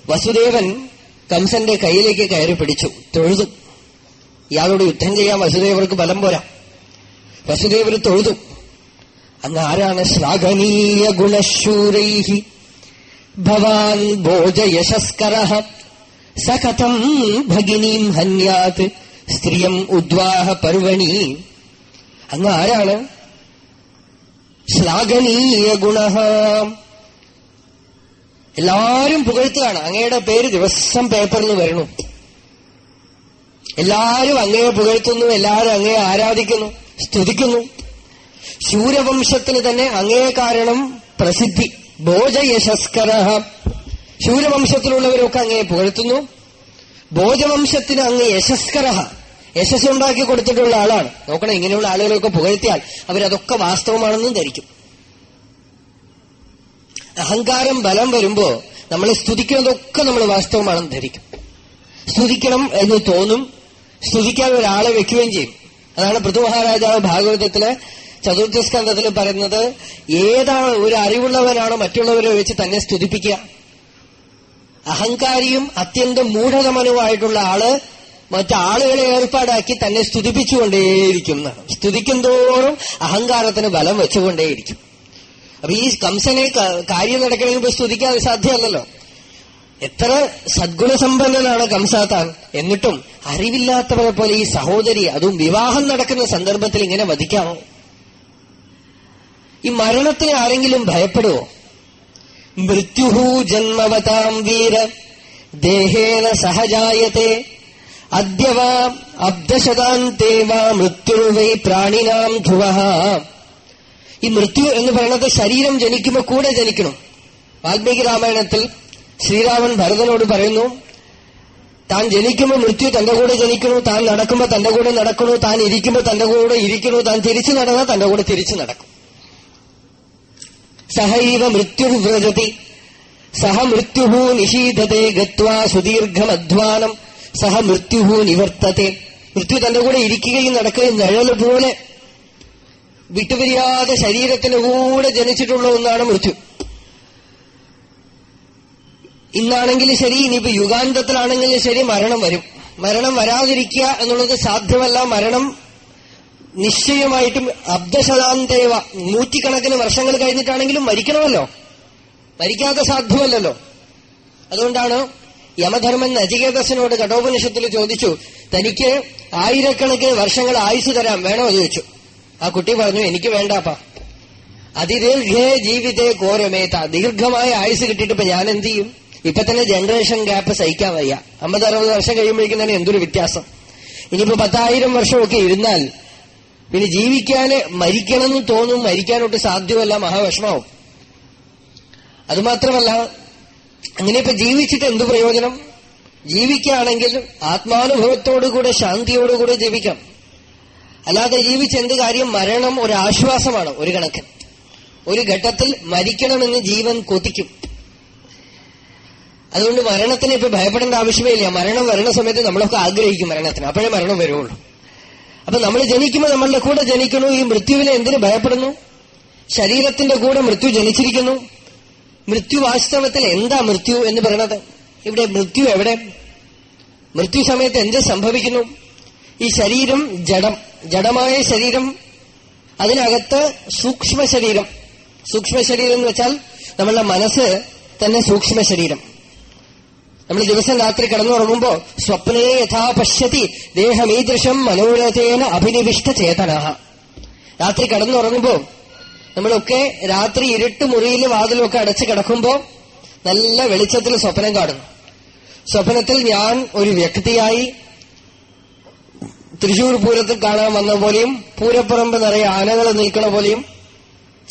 A: വസുദേവൻ കംസന്റെ കയ്യിലേക്ക് കയറി പിടിച്ചു. തൊഴുതു. ഇയാളോട് യുദ്ധം ചെയ്യാൻ വസുദേവർക്ക് ബലം പോരാ. വസുദേവർ തൊഴുതു. അങ്ങ് ആരാണ് ശ്ലാഘനീയ ഗുണശൂരൈ ഭവാൻ ഭോജയശസ്കര. സകഥം ഭഗിനീം ഹന്യാത്. സ്ത്രീയം ഉദ്വാഹ പർവണി അങ്ങ് ആരാണ്? ശ്ലാഘനീയ ഗുണ. എല്ലാരും പുകഴ്ത്തുകയാണ്. അങ്ങയുടെ പേര് ദിവസം പേപ്പറിൽ വരണു. എല്ലാരും അങ്ങയെ പുകഴ്ത്തുന്നു എല്ലാരും അങ്ങയെ ആരാധിക്കുന്നു സ്തുതിക്കുന്നു. ശൂരവംശത്തിന് തന്നെ അങ്ങേ കാരണം പ്രസിദ്ധി. ഭോജയശസ്കര ശൂരവംശത്തിലുള്ളവരൊക്കെ അങ്ങയെ പുകഴ്ത്തുന്നു. ഭോജവംശത്തിന് അങ്ങ് യശസ്കര ഉണ്ടാക്കി കൊടുത്തിട്ടുള്ള ആളാണ്. നോക്കണം ഇങ്ങനെയുള്ള ആളുകളൊക്കെ പുകഴ്ത്തിയാൽ അവരതൊക്കെ വാസ്തവമാണെന്നും ധരിക്കും. അഹങ്കാരം ബലം വരുമ്പോ നമ്മൾ സ്തുതിക്കുന്നതൊക്കെ നമ്മൾ വാസ്തവമാണെന്ന് ധരിക്കും. സ്തുതിക്കണം എന്ന് തോന്നും സ്തുതിക്കാൻ ഒരാളെ വെക്കുകയും ചെയ്യും. അതാണ് പൃഥുമഹാരാജാവ് ഭാഗവതത്തിൽ ചതുർത്ഥ സ്കന്ധത്തിൽ പറയുന്നത് ഏതാണ് ഒരു അറിവുള്ളവനാണോ മറ്റുള്ളവരെ വെച്ച് തന്നെ സ്തുതിപ്പിക്കുക. അഹങ്കാരിയും അത്യന്തം മൂഢതമനുമായിട്ടുള്ള ആൾ മറ്റാളുകളെ ഏർപ്പാടാക്കി തന്നെ സ്തുതിപ്പിച്ചുകൊണ്ടേയിരിക്കും. സ്തുതിക്കും തോറും അഹങ്കാരത്തിന് ബലം വെച്ചുകൊണ്ടേയിരിക്കും. അപ്പൊ ഈ കംസനെ കാര്യം നടക്കണമെങ്കിൽ സ്തുതിക്കാൻ സാധ്യമല്ലല്ലോ. എത്ര സദ്ഗുണസമ്പന്നനാണ് കംസാത്താൻ. എന്നിട്ടും അറിവില്ലാത്തവരെ പോലെ ഈ സഹോദരി അതും വിവാഹം നടക്കുന്ന സന്ദർഭത്തിൽ ഇങ്ങനെ വധിക്കാമോ? ഈ മരണത്തിന് ആരെങ്കിലും ഭയപ്പെടുവോ? മൃത്യുഹു ജന്മവതാം വീര ദേഹേന സഹജായത്തെ അദ്യവാ അബ്ദശതാന്തേ വാ മൃത്യുർവൈ പ്രാണിനാം ധ്രുവ ഈ മൃത്യു എന്ന് പറയുന്നത് ശരീരം ജനിക്കുമ്പോൾ കൂടെ ജനിക്കണം. വാൽമീകി രാമായണത്തിൽ ശ്രീരാമൻ ഭരതനോട് പറയുന്നു താൻ ജനിക്കുമ്പോൾ മൃത്യു തന്റെ കൂടെ ജനിക്കണു താൻ നടക്കുമ്പോൾ തന്റെ കൂടെ നടക്കണു താൻ ഇരിക്കുമ്പോൾ തന്റെ കൂടെ ഇരിക്കണു താൻ തിരിച്ചു നടന്നാൽ തന്റെ കൂടെ തിരിച്ചു നടക്കും. സഹൈവ മൃത്യുർവ്രജതി സഹ മൃത്യു നിഷീധത്തെ ഗത്വാ സുദീർഘമധ്വാനം സഹ മൃത്യു നിവർത്തത്തെ മൃത്യു തന്റെ കൂടെ ഇരിക്കുകയും നടക്കുകയും നിഴൽ പോലെ വിട്ടുപിരിയാതെ ശരീരത്തിന് കൂടെ ജനിച്ചിട്ടുള്ള ഒന്നാണ് മൃത്യു. ഇന്നാണെങ്കിലും ശരി ഇനിയിപ്പോ യുഗാന്തത്തിലാണെങ്കിലും ശരി മരണം വരും. മരണം വരാതിരിക്കുക എന്നുള്ളത് സാധ്യമല്ല. മരണം നിശ്ചയമായിട്ടും അബ്ദശതാന്തേവ നൂറ്റിക്കണക്കിന് വർഷങ്ങൾ കഴിഞ്ഞിട്ടാണെങ്കിലും മരിക്കണമല്ലോ. മരിക്കാതെ സാധ്യമല്ലല്ലോ. അതുകൊണ്ടാണ് യമധർമ്മൻ നചികേതസിനോട് കഠോപനിഷത്തിൽ ചോദിച്ചു തനിക്ക് ആയിരക്കണക്കിന് വർഷങ്ങൾ ആയുസ് തരാം വേണോ ചോദിച്ചു. ആ കുട്ടി പറഞ്ഞു എനിക്ക് വേണ്ടാപ്പാ അതിദീർഘേ ജീവിതേ ഘോരമേത. ദീർഘമായ ആയുസ് കിട്ടിയിട്ട് ഇപ്പൊ ഞാൻ എന്ത് ചെയ്യും? ഇപ്പൊ തന്നെ ജനറേഷൻ ഗ്യാപ്പ് സഹിക്കാൻ വയ്യ. അമ്പത് അറുപത് വർഷം കഴിയുമ്പോഴേക്കും തന്നെ എന്തൊരു വ്യത്യാസം. ഇനിയിപ്പോ പത്തായിരം വർഷമൊക്കെ ഇരുന്നാൽ പിന്നെ ജീവിക്കാന് മരിക്കണമെന്ന് തോന്നും മരിക്കാനൊട്ട് സാധ്യമല്ല മഹാവിഷമാവും അതുമാത്രമല്ല അങ്ങനെ ഇപ്പൊ ജീവിച്ചിട്ട് എന്ത് പ്രയോജനം? ജീവിക്കുകയാണെങ്കിൽ ആത്മാനുഭവത്തോടുകൂടെ ശാന്തിയോടുകൂടെ ജീവിക്കാം. അല്ലാതെ ജീവിച്ച് എന്ത് കാര്യം മരണം ഒരു ആശ്വാസമാണ് ഒരു കണക്ക്. ഒരു ഘട്ടത്തിൽ മരിക്കണമെന്ന് ജീവൻ കൊതിക്കും. അതുകൊണ്ട് മരണത്തിന് ഇപ്പൊ ഭയപ്പെടേണ്ട ആവശ്യമേ ഇല്ല. മരണം വരുന്ന സമയത്ത് നമ്മളൊക്കെ ആഗ്രഹിക്കും മരണത്തിന്. അപ്പോഴേ മരണം വരുള്ളൂ അപ്പൊ നമ്മൾ ജനിക്കുമ്പോൾ നമ്മളുടെ കൂടെ ജനിക്കുന്നു. ഈ മൃത്യുവിനെ എന്തിനു ഭയപ്പെടുന്നു? ശരീരത്തിന്റെ കൂടെ മൃത്യു ജനിച്ചിരിക്കുന്നു. മൃത്യു വാസ്തവത്തിൽ എന്താ മൃത്യു എന്ന് പറയണത് ഇവിടെ മൃത്യു എവിടെ? മൃത്യു സമയത്ത് എന്ത് സംഭവിക്കുന്നു? ഈ ശരീരം ജഡം ജഡമായ ശരീരം അതിനകത്ത് സൂക്ഷ്മ ശരീരം. സൂക്ഷ്മ ശരീരം എന്ന് വെച്ചാൽ നമ്മളുടെ മനസ്സ് തന്നെ സൂക്ഷ്മ ശരീരം. നമ്മൾ ദിവസം രാത്രി കിടന്നുറങ്ങുമ്പോ സ്വപ്നേ യഥാ പശ്യതി ദേഹമീദൃശം മനോരഥേന അഭിനിവിഷ്ട ചേതന. രാത്രി കിടന്നുറങ്ങുമ്പോ നമ്മളൊക്കെ രാത്രി ഇരുട്ട് മുറിയിൽ വാതിലൊക്കെ അടച്ചു കിടക്കുമ്പോ നല്ല വെളിച്ചത്തിൽ സ്വപ്നം കാണും സ്വപ്നത്തിൽ ഞാൻ ഒരു വ്യക്തിയായി തൃശൂർ പൂരത്തിൽ കാണാൻ വന്ന പോലെയും പൂരപ്പറമ്പ് നിറയെ ആനകൾ നിൽക്കണ പോലെയും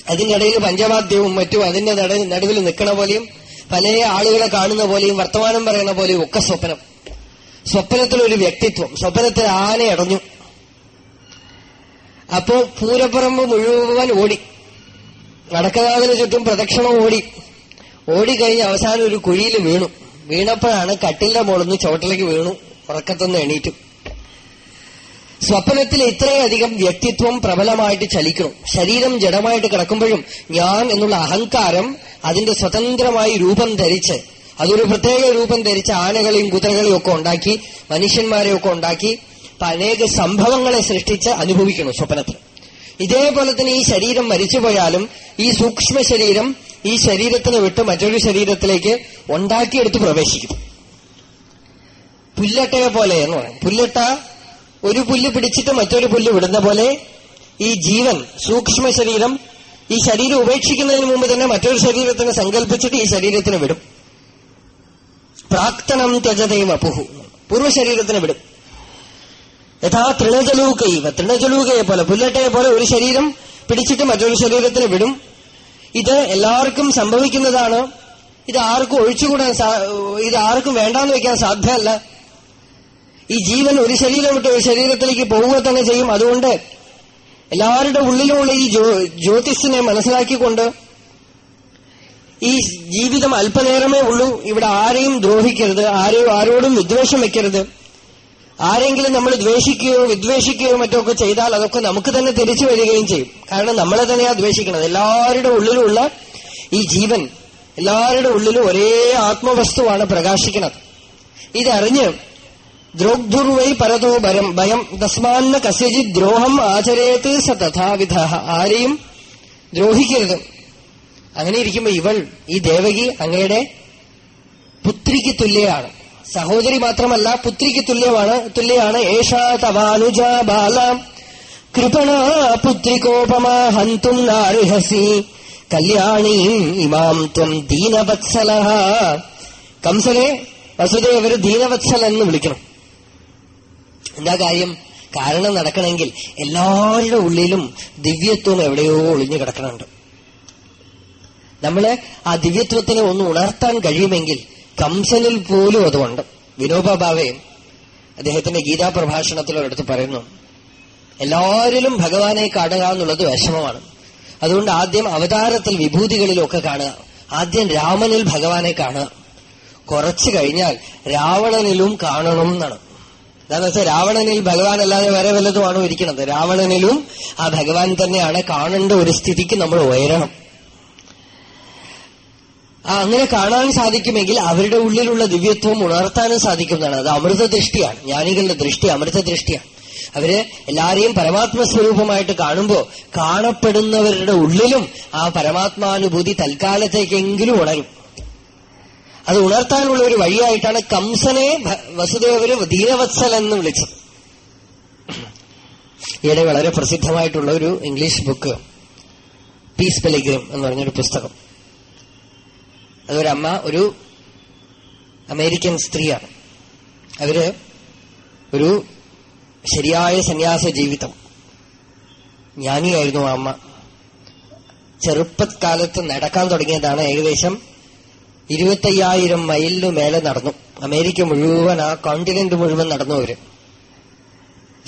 A: അതിനിടയിൽ പഞ്ചവാദ്യവും മറ്റും അതിന്റെ നട- നടുവിൽ നിൽക്കണ പോലെയും പല ആളുകളെ കാണുന്ന പോലെയും വർത്തമാനം പറയുന്ന പോലെയും ഒക്കെ സ്വപ്നം. സ്വപ്നത്തിൽ ഒരു വ്യക്തിത്വം സ്വപ്നത്തിൽ ആന അടഞ്ഞു. അപ്പോ പൂരപ്പറമ്പ് മുഴുവൻ ഓടി. നടക്കനാഥന് ചുറ്റും പ്രദക്ഷിണം ഓടി. ഓടിക്കഴിഞ്ഞ് അവസാനം ഒരു കുഴിയിൽ വീണു. വീണപ്പോഴാണ് കട്ടിലിന്റെ മുകളിന്ന് ചുവട്ടിലേക്ക് വീണു. ഉറക്കത്തുനിന്ന് എണീറ്റു. സ്വപ്നത്തിൽ ഇത്രയധികം വ്യക്തിത്വം പ്രബലമായിട്ട് ചലിക്കണം. ശരീരം ജഡമായിട്ട് കിടക്കുമ്പോഴും ഞാൻ എന്നുള്ള അഹങ്കാരം അതിന്റെ സ്വതന്ത്രമായി രൂപം ധരിച്ച് അതൊരു പ്രത്യേക രൂപം ധരിച്ച് ആനകളെയും കുതിരകളെയും ഒക്കെ ഉണ്ടാക്കി മനുഷ്യന്മാരെയൊക്കെ ഉണ്ടാക്കി അനേക സംഭവങ്ങളെ സൃഷ്ടിച്ച് അനുഭവിക്കണം സ്വപ്നത്തിൽ. ഇതേപോലെ തന്നെ ഈ ശരീരം മരിച്ചുപോയാലും ഈ സൂക്ഷ്മ ശരീരം ഈ ശരീരത്തിന് വിട്ട് മറ്റൊരു ശരീരത്തിലേക്ക് ഉണ്ടാക്കിയെടുത്ത് പ്രവേശിക്കും. പുല്ലട്ടയെ പോലെ എന്ന് പറയും. പുല്ലട്ട ഒരു പുല്ല് പിടിച്ചിട്ട് മറ്റൊരു പുല്ല് വിടുന്ന പോലെ ഈ ജീവൻ സൂക്ഷ്മ ശരീരം ഈ ശരീരം ഉപേക്ഷിക്കുന്നതിന് മുമ്പ് തന്നെ മറ്റൊരു ശരീരത്തിനെ സങ്കല്പിച്ചിട്ട് ഈ ശരീരത്തിന് വിടും. പ്രാക്തനം ത്യജതയും അപുഹു. പൂർവ ശരീരത്തിന് വിടും. യഥാ തൃണജലൂക്കൈവ തൃണജലൂകയെ പോലെ പുല്ലട്ടയെ പോലെ ഒരു ശരീരം പിടിച്ചിട്ട് മറ്റൊരു ശരീരത്തിന് വിടും. ഇത് എല്ലാവർക്കും സംഭവിക്കുന്നതാണ്. ഇത് ആർക്കും ഒഴിച്ചുകൂടാൻ ഇത് ആർക്കും വേണ്ടാന്ന് വെക്കാൻ സാധ്യമല്ല. ഈ ജീവൻ ഒരു ശരീരം വിട്ട് ഒരു ശരീരത്തിലേക്ക് പോവുക തന്നെ ചെയ്യും. അതുകൊണ്ട് എല്ലാവരുടെ ഉള്ളിലുമുള്ള ഈ ജ്യോ- ജ്യോതിസിനെ മനസ്സിലാക്കിക്കൊണ്ട് ഈ ജീവിതം അല്പനേരമേ ഉള്ളൂ. ഇവിടെ ആരെയും ദ്രോഹിക്കരുത്. ആരെയും ആരോടും വിദ്വേഷം വെക്കരുത്. ആരെങ്കിലും നമ്മൾ ദ്വേഷിക്കുകയോ വിദ്വേഷിക്കുകയോ മറ്റോ ഒക്കെ ചെയ്താൽ അതൊക്കെ നമുക്ക് തന്നെ തിരിച്ചു വരികയും ചെയ്യും. കാരണം നമ്മളെ തന്നെയാ ദ്വേഷിക്കുന്നത്. എല്ലാവരുടെ ഉള്ളിലുമുള്ള ഈ ജീവൻ എല്ലാവരുടെ ഉള്ളിലും ഒരേ ആത്മവസ്തുവാണ് പ്രകാശിക്കുന്നത്. ഇതറിഞ്ഞ് ദ്രോഗ്ധുർവൈ പരതോ ഭരം ഭയം. തസ്മാന്ന കസ്യജി ദ്രോഹം ആചരേത് സ തഥാവിധ. ആരെയും ദ്രോഹിക്കരുത്. അങ്ങനെ ഇരിക്കുമ്പോ ഇവൾ ഈ ദേവകി അങ്ങയുടെ പുത്രിക്ക് തുല്യയാണ്. സഹോദരി മാത്രമല്ല പുത്രിക്ക് തുല്യമാണ് തുല്യാണ്. ഏഷാ തവാനുജ ബാല. കൃപണ പുത്രികോപമാ ഹന്തും നാർഹസി. കല്യാണീം ഇമാം ത്വം ദീനവത്സല കംസനെ വസുദേവര് ദീനവത്സൽ എന്ന് വിളിക്കണം. എന്താ കാര്യം? കാരണം നടക്കണമെങ്കിൽ എല്ലാവരുടെ ഉള്ളിലും ദിവ്യത്വം എവിടെയോ ഒളിഞ്ഞു കിടക്കണുണ്ട്. നമ്മൾ ആ ദിവ്യത്വത്തിനെ ഒന്ന് ഉണർത്താൻ കഴിയുമെങ്കിൽ കംസനിൽ പോലും അതുണ്ട്. വിനോബ അദ്ദേഹത്തിന്റെ ഗീതാ പ്രഭാഷണത്തിൽ ഒരിടത്ത് പറയുന്നു എല്ലാവരിലും ഭഗവാനെ കാണുക എന്നുള്ളത് വിഷമമാണ്. അതുകൊണ്ട് ആദ്യം അവതാരത്തിൽ വിഭൂതികളിലൊക്കെ കാണുക. ആദ്യം രാമനിൽ ഭഗവാനെ കാണുക. കുറച്ചു കഴിഞ്ഞാൽ രാവണനിലും കാണണം എന്നാണ്. എന്താന്ന് വെച്ചാൽ രാവണനിൽ ഭഗവാൻ അല്ലാതെ വരെ വല്ലതുമാണോ ഇരിക്കുന്നത്? രാവണനിലും ആ ഭഗവാൻ തന്നെയാണ് കാണേണ്ട ഒരു സ്ഥിതിക്ക് നമ്മൾ ഉയരണം. അങ്ങനെ കാണാൻ സാധിക്കുമെങ്കിൽ അവരുടെ ഉള്ളിലുള്ള ദിവ്യത്വം ഉണർത്താനും സാധിക്കുന്നതാണ്. അത് അമൃത ദൃഷ്ടിയാണ് ജ്ഞാനികളുടെ ദൃഷ്ടി അമൃത ദൃഷ്ടിയാണ് അവർ എല്ലാരെയും പരമാത്മ സ്വരൂപമായിട്ട് കാണുമ്പോ കാണപ്പെടുന്നവരുടെ ഉള്ളിലും ആ പരമാത്മാനുഭൂതി തൽക്കാലത്തേക്കെങ്കിലും ഉണരും. അത് ഉണർത്താനുള്ള ഒരു വഴിയായിട്ടാണ് കംസനെ വസുദേവര് ദീനവത്സൽ എന്ന് വിളിച്ചത്. ഈയിടെ വളരെ പ്രസിദ്ധമായിട്ടുള്ള ഒരു ഇംഗ്ലീഷ് ബുക്ക് പീസ് പെലിഗ്രം എന്ന് പറഞ്ഞൊരു പുസ്തകം. അതൊരമ്മ ഒരു അമേരിക്കൻ സ്ത്രീയാണ്. അവർ ഒരു ശരിയായ സന്യാസ ജീവിതം. ജ്ഞാനിയായിരുന്നു ആ അമ്മ. ചെറുപ്പക്കാലത്ത് നടക്കാൻ തുടങ്ങിയതാണ് ഏകദേശം ഇരുപത്തയ്യായിരം മൈലിനു മേലെ നടന്നു. അമേരിക്ക മുഴുവൻ ആ കോണ്ടിനെന്റ് മുഴുവൻ നടന്നു അവർ.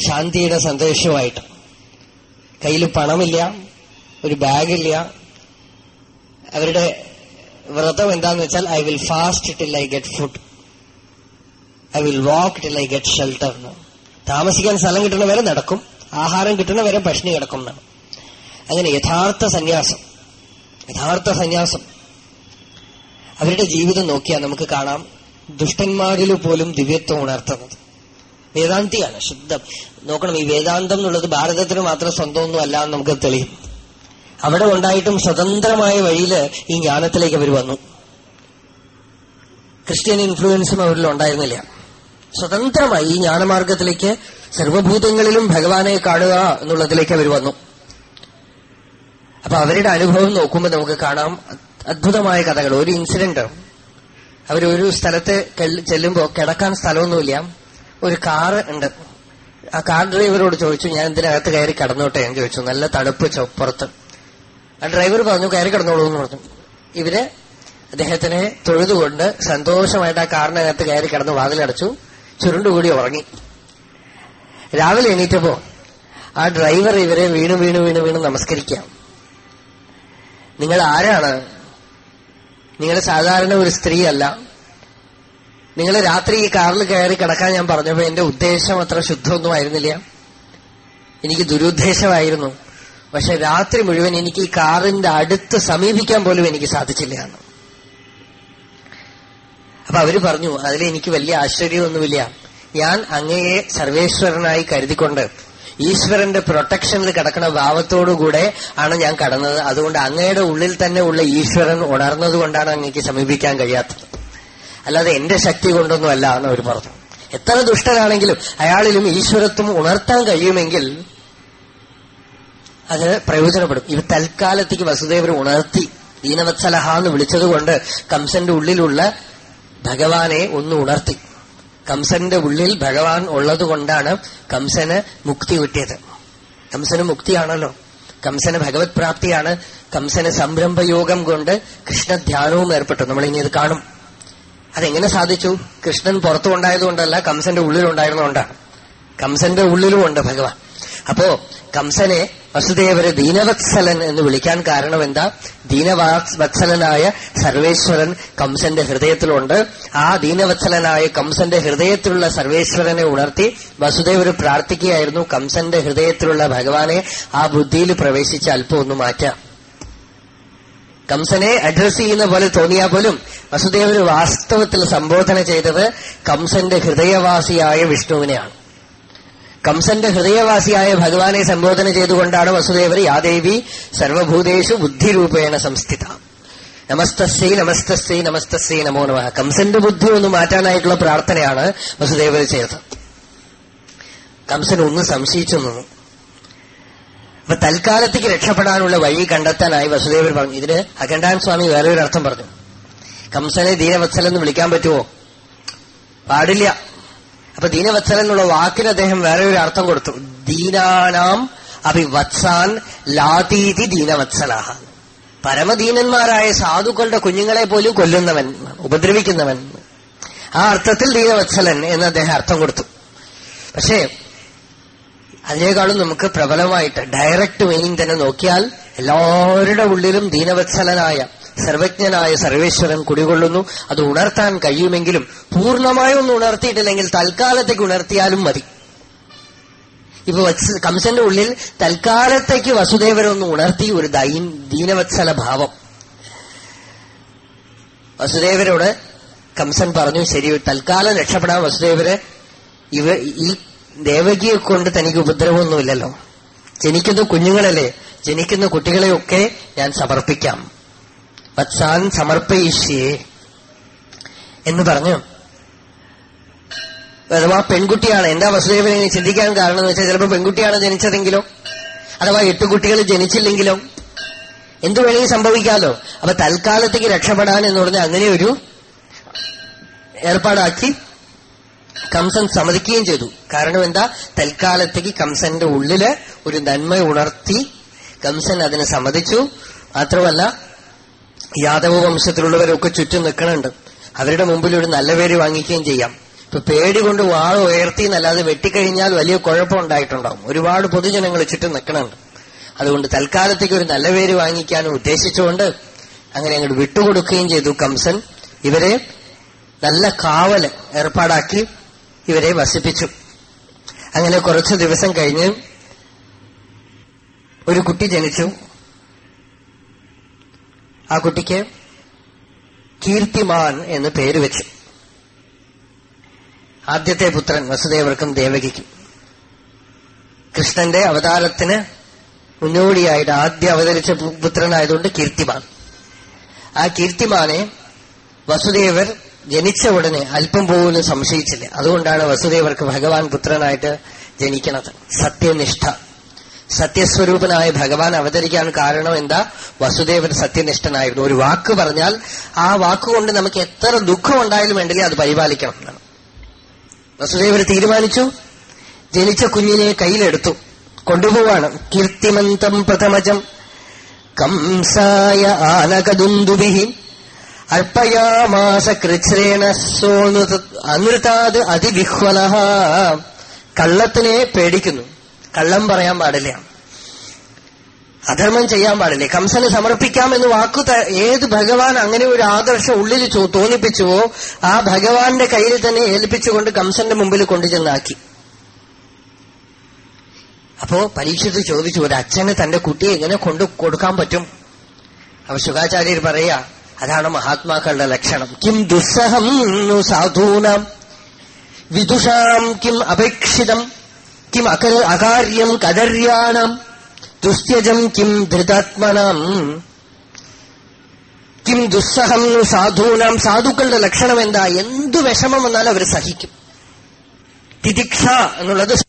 A: ശാന്തിയുടെ സന്ദേശവുമായിട്ട് കയ്യിൽ പണമില്ല ഒരു ബാഗില്ല. അവരുടെ വ്രതം എന്താന്ന് വെച്ചാൽ I will fast till I get food I will walk till I get shelter താമസിക്കാൻ സ്ഥലം കിട്ടുന്ന വരെ നടക്കും ആഹാരം കിട്ടുന്ന വരെ കിടക്കും അങ്ങനെ യഥാർത്ഥ സന്യാസം യഥാർത്ഥ സന്യാസം. അവരുടെ ജീവിതം നോക്കിയാൽ നമുക്ക് കാണാം ദുഷ്ടന്മാരിൽ പോലും ദിവ്യത്വം ഉണർത്തുന്നത്. വേദാന്തിയാണ് ശുദ്ധം. നോക്കണം ഈ വേദാന്തം എന്നുള്ളത് ഭാരതത്തിന് മാത്രം സ്വന്തമൊന്നും അല്ല എന്ന് നമുക്ക് തെളിയും. അവിടെ ഉണ്ടായിട്ടും സ്വതന്ത്രമായ വഴിയിൽ ഈ ജ്ഞാനത്തിലേക്ക് അവർ വന്നു. ക്രിസ്ത്യൻ ഇൻഫ്ലുവൻസും അവരിൽ ഉണ്ടായിരുന്നില്ല. സ്വതന്ത്രമായി ഈ ജ്ഞാനമാർഗത്തിലേക്ക് സർവഭൂതങ്ങളിലും ഭഗവാനെ കാണുക എന്നുള്ളതിലേക്ക് അവർ വന്നു. അപ്പൊ അവരുടെ അനുഭവം നോക്കുമ്പോൾ നമുക്ക് കാണാം അദ്ഭുതമായ കഥകൾ. ഒരു ഇൻസിഡന്റ് അവരൊരു സ്ഥലത്ത് ചെല്ലുമ്പോൾ കിടക്കാൻ സ്ഥലമൊന്നുമില്ല. ഒരു കാറ് ഉണ്ട്. ആ കാർ ഡ്രൈവറോട് ചോദിച്ചു ഞാൻ ഇതിനകത്ത് കയറി കിടന്നോട്ടെ? എന്ന് ചോദിച്ചു. നല്ല തണുപ്പ് പുറത്ത്. ആ ഡ്രൈവർ പറഞ്ഞു കയറി കിടന്നോളൂ എന്ന് പറഞ്ഞു. ഇവർ അദ്ദേഹത്തിനെ തൊഴുതുകൊണ്ട് സന്തോഷമായിട്ട് ആ കാറിനകത്ത് കയറി കിടന്ന് വാതിലടച്ചു. ചുരുണ്ടുകൂടി ഉറങ്ങി. രാവിലെ എണീറ്റപ്പോ ആ ഡ്രൈവർ ഇവരെ വീണു വീണു വീണു വീണു നമസ്കരിക്കാം. നിങ്ങൾ ആരാണ്? നിങ്ങൾ സാധാരണ ഒരു സ്ത്രീയല്ല. നിങ്ങൾ രാത്രി ഈ കാറിൽ കയറി കിടക്കാൻ ഞാൻ പറഞ്ഞപ്പോ എന്റെ ഉദ്ദേശം അത്ര ശുദ്ധമൊന്നും ആയിരുന്നില്ല. എനിക്ക് ദുരുദ്ദേശമായിരുന്നു. പക്ഷെ രാത്രി മുഴുവൻ എനിക്ക് ഈ കാറിന്റെ അടുത്ത് സമീപിക്കാൻ പോലും എനിക്ക് സാധിച്ചില്ല അപ്പൊ അവർ പറഞ്ഞു അതിലെനിക്ക് വലിയ ആശ്ചര്യമൊന്നുമില്ല. ഞാൻ അങ്ങയെ സർവേശ്വരനായി കരുതിക്കൊണ്ട് ഈശ്വരന്റെ പ്രൊട്ടക്ഷനിൽ കിടക്കുന്ന ഭാവത്തോടുകൂടെ ആണ് ഞാൻ കടന്നത്. അതുകൊണ്ട് അങ്ങയുടെ ഉള്ളിൽ തന്നെ ഉള്ള ഈശ്വരൻ ഉണർന്നതുകൊണ്ടാണ് അങ്ങേക്ക് സമീപിക്കാൻ കഴിയാത്തത്. അല്ലാതെ എന്റെ ശക്തി കൊണ്ടൊന്നുമല്ല എന്ന് അവർ പറഞ്ഞു. എത്ര ദുഷ്ടനാണെങ്കിലും അയാളിലും ഈശ്വരത്വം ഉണർത്താൻ കഴിയുമെങ്കിൽ അത് പ്രയോജനപ്പെടും. ഇവ തൽക്കാലത്തേക്ക് വസുദേവർ ഉണർത്തി ദീനവത്സലഹ എന്ന് വിളിച്ചതുകൊണ്ട് കംസന്റെ ഉള്ളിലുള്ള ഭഗവാനെ ഒന്ന് ഉണർത്തി. കംസന്റെ ഉള്ളിൽ ഭഗവാൻ ഉള്ളത് കൊണ്ടാണ് കംസന് മുക്തി കിട്ടിയത്. കംസന് മുക്തിയാണല്ലോ. കംസന് ഭഗവത് പ്രാപ്തിയാണ്. കംസന് സംരംഭയോഗം കൊണ്ട് കൃഷ്ണധ്യാനവും ഏർപ്പെട്ടു. നമ്മൾ ഇനി ഇത് കാണും. അതെങ്ങനെ സാധിച്ചു? കൃഷ്ണൻ പുറത്തുണ്ടായതുകൊണ്ടല്ല കംസന്റെ ഉള്ളിലുണ്ടായിരുന്നുകൊണ്ടാണ് കംസന്റെ ഉള്ളിലുമുണ്ട് ഭഗവാൻ. അപ്പോ കംസനെ വസുദേവരെ ദീനവത്സലൻ എന്ന് വിളിക്കാൻ കാരണം എന്താ? ദീനവത്സലനായ സർവേശ്വരൻ കംസന്റെ ഹൃദയത്തിലുണ്ട്. ആ ദീനവത്സലനായ കംസന്റെ ഹൃദയത്തിലുള്ള സർവേശ്വരനെ ഉണർത്തി വസുദേവർ പ്രാർത്ഥിക്കുകയായിരുന്നു. കംസന്റെ ഹൃദയത്തിലുള്ള ഭഗവാനെ ആ ബുദ്ധിയിൽ പ്രവേശിച്ച് അല്പം ഒന്ന് മാറ്റാം. കംസനെ അഡ്രസ് ചെയ്യുന്ന പോലെ തോന്നിയാൽ പോലും വസുദേവർ വാസ്തവത്തിൽ സംബോധന ചെയ്തത് കംസന്റെ ഹൃദയവാസിയായ വിഷ്ണുവിനെയാണ്. കംസന്റെ ഹൃദയവാസിയായ ഭഗവാനെ സംബോധന ചെയ്തുകൊണ്ടാണ് വസുദേവർ യാദേവി സർവഭൂതേഷു ബുദ്ധിരൂപേണ സംസ്ഥിത. നമസ്തസ്യൈ നമസ്തസ്യൈ നമസ്തസ്യൈ നമോ നമ. കംസന്റെ ബുദ്ധി ഒന്ന് മാറ്റാനായിട്ടുള്ള പ്രാർത്ഥനയാണ് വസുദേവർ ചെയ്തത്. കംസൻ ഒന്ന് സംശയിച്ചു നിന്നു. അപ്പൊ തൽക്കാലത്തേക്ക് രക്ഷപ്പെടാനുള്ള വഴി കണ്ടെത്താനായി വസുദേവർ പറഞ്ഞു. ഇതിന് അഖണ്ഡാൻ സ്വാമി വേറെ ഒരു അർത്ഥം പറഞ്ഞു. കംസനെ ദീനവത്സലെന്ന് വിളിക്കാൻ പറ്റുമോ? പാടില്ല. അപ്പൊ ദീനവത്സലൻ എന്നുള്ള വാക്കിന് അദ്ദേഹം വേറെ ഒരു അർത്ഥം കൊടുത്തു. ദീനാനാം അഭിവത്സാൻ ലാതീതി ദീനവത്സലാഹ. പരമദീനന്മാരായ സാധുക്കളുടെ കുഞ്ഞുങ്ങളെ പോലും കൊല്ലുന്നവൻ ഉപദ്രവിക്കുന്നവൻ. ആ അർത്ഥത്തിൽ ദീനവത്സലൻ എന്ന് അദ്ദേഹം അർത്ഥം കൊടുത്തു. പക്ഷേ അതിനേക്കാളും നമുക്ക് പ്രബലമായിട്ട് ഡയറക്റ്റ് മീനിങ് തന്നെ നോക്കിയാൽ എല്ലാവരുടെ ഉള്ളിലും ദീനവത്സലനായ സർവജ്ഞനായ സർവേശ്വരൻ കുടികൊള്ളുന്നു. അത് ഉണർത്താൻ കഴിയുമെങ്കിലും പൂർണമായി ഒന്നും ഉണർത്തിയിട്ടില്ലെങ്കിൽ തൽക്കാലത്തേക്ക് ഉണർത്തിയാലും മതി. ഇപ്പൊ കംസന്റെ ഉള്ളിൽ തൽക്കാലത്തേക്ക് വസുദേവരൊന്ന് ഉണർത്തി ഒരു ദീനവത്സല ഭാവം. വസുദേവരോട് കംസൻ പറഞ്ഞു ശരി തൽക്കാലം രക്ഷപ്പെടാൻ വസുദേവര്. ഇവ ഈ ദേവകിയെ കൊണ്ട് തനിക്ക് ഉപദ്രവമൊന്നുമില്ലല്ലോ. ജനിക്കുന്ന കുഞ്ഞുങ്ങളല്ലേ ജനിക്കുന്ന കുട്ടികളെയൊക്കെ ഞാൻ സമർപ്പിക്കാം. വത്സാൻ സമർപ്പയിഷ്യേ എന്ന് പറഞ്ഞു. അഥവാ പെൺകുട്ടിയാണ് എന്താ വസുദേവനെ ചിന്തിക്കാൻ കാരണം എന്ന് വെച്ചാൽ ചിലപ്പോൾ പെൺകുട്ടിയാണ് ജനിച്ചതെങ്കിലോ അഥവാ എട്ട് കുട്ടികൾ ജനിച്ചില്ലെങ്കിലോ എന്തു വേണമെങ്കിൽ സംഭവിക്കാമല്ലോ അപ്പൊ തൽക്കാലത്തേക്ക് രക്ഷപ്പെടാൻ എന്ന് പറഞ്ഞാൽ അങ്ങനെ ഒരു ഏർപ്പാടാക്കി കംസൻ സമ്മതിക്കുകയും ചെയ്തു. കാരണം എന്താ? തൽക്കാലത്തേക്ക് കംസന്റെ ഉള്ളിൽ ഒരു നന്മ ഉണർത്തി കംസൻ അതിനെ സമ്മതിച്ചു. മാത്രമല്ല യാദവ വംശത്തിലുള്ളവരൊക്കെ ചുറ്റും നിൽക്കണുണ്ട്. അവരുടെ മുമ്പിൽ ഒരു നല്ല പേര് വാങ്ങിക്കുകയും ചെയ്യാം. ഇപ്പൊ പേടി കൊണ്ട് വാൾ ഉയർത്തി എന്നല്ലാതെ വെട്ടിക്കഴിഞ്ഞാൽ വലിയ കുഴപ്പമുണ്ടായിട്ടുണ്ടാവും ഒരുപാട് പൊതുജനങ്ങൾ ചുറ്റും നിൽക്കണുണ്ട്. അതുകൊണ്ട് തൽക്കാലത്തേക്ക് ഒരു നല്ല പേര് വാങ്ങിക്കാനും ഉദ്ദേശിച്ചുകൊണ്ട് അങ്ങനെ അങ്ങോട്ട് വിട്ടുകൊടുക്കുകയും ചെയ്തു കംസൻ. ഇവരെ നല്ല കാവൽ ഏർപ്പാടാക്കി ഇവരെ വസിപ്പിച്ചു. അങ്ങനെ കുറച്ചു ദിവസം കഴിഞ്ഞ് ഒരു കുട്ടി ജനിച്ചു. ആ കുട്ടിക്ക് കീർത്തിമാൻ എന്ന് പേര് വെച്ചു. ആദ്യത്തെ പുത്രൻ വസുദേവർക്കും ദേവകിക്കും. കൃഷ്ണന്റെ അവതാരത്തിന് മുന്നോടിയായിട്ട് ആദ്യം അവതരിച്ച പുത്രനായതുകൊണ്ട് കീർത്തിമാൻ. ആ കീർത്തിമാനെ വസുദേവർ ജനിച്ച ഉടനെ അല്പം പോലും സംശയിച്ചില്ല. അതുകൊണ്ടാണ് വസുദേവർക്ക് ഭഗവാൻ പുത്രനായിട്ട് ജനിക്കുന്നത് സത്യനിഷ്ഠ. സത്യസ്വരൂപനായ ഭഗവാൻ അവതരിക്കാൻ കാരണം എന്താ? വസുദേവൻ സത്യനിഷ്ഠനായിരുന്നു. ഒരു വാക്ക് പറഞ്ഞാൽ ആ വാക്കുകൊണ്ട് നമുക്ക് എത്ര ദുഃഖം ഉണ്ടായാലും വേണ്ടില്ല അത് പരിപാലിക്കണം വസുദേവർ തീരുമാനിച്ചു. ജനിച്ച കുഞ്ഞിനെ കയ്യിലെടുത്തു. കൊണ്ടുപോവാണ്. കീർത്തിമന്തം പ്രഥമജം. കംസായ ആനകദുന്ദുഭി അർപ്പയാമാസ കൃച്ഛ്രേണ സോനു അനൃതാത് അതിവിഹ്വല കള്ളത്തിനെ പേടിക്കുന്നു. കള്ളം പറയാൻ പാടില്ല. അധർമ്മം ചെയ്യാൻ പാടില്ല. കംസന് സമർപ്പിക്കാം എന്ന് വാക്കു ഏത് ഭഗവാൻ അങ്ങനെ ഒരു ആദർശം ഉള്ളിൽ തോന്നിപ്പിച്ചുവോ ആ ഭഗവാന്റെ കയ്യിൽ തന്നെ ഏൽപ്പിച്ചുകൊണ്ട് കംസന്റെ മുമ്പിൽ കൊണ്ടുചെന്നാക്കി അപ്പോ പരീക്ഷത്ത് ചോദിച്ചു ഒരു അച്ഛന് തന്റെ കുട്ടിയെ എങ്ങനെ കൊണ്ടു കൊടുക്കാൻ പറ്റും? അപ്പൊ ശുഖാചാര്യർ പറയാ അതാണ് മഹാത്മാക്കളുടെ ലക്ഷണം. കിം ദുസ്സഹം സാധൂനാം? വിദുഷാം കിം അപേക്ഷിതം? അകാര്യം കദര്യാണം ദുസ്ത്യജം കിം ധൃതാത്മനാം കിം ദുസ്സഹം സാധൂനാം സാധുക്കളുടെ ലക്ഷണം എന്താ എന്തു വിഷമം വന്നാലും അവർ സഹിക്കും. തിദിക്ഷ എന്നുള്ളത്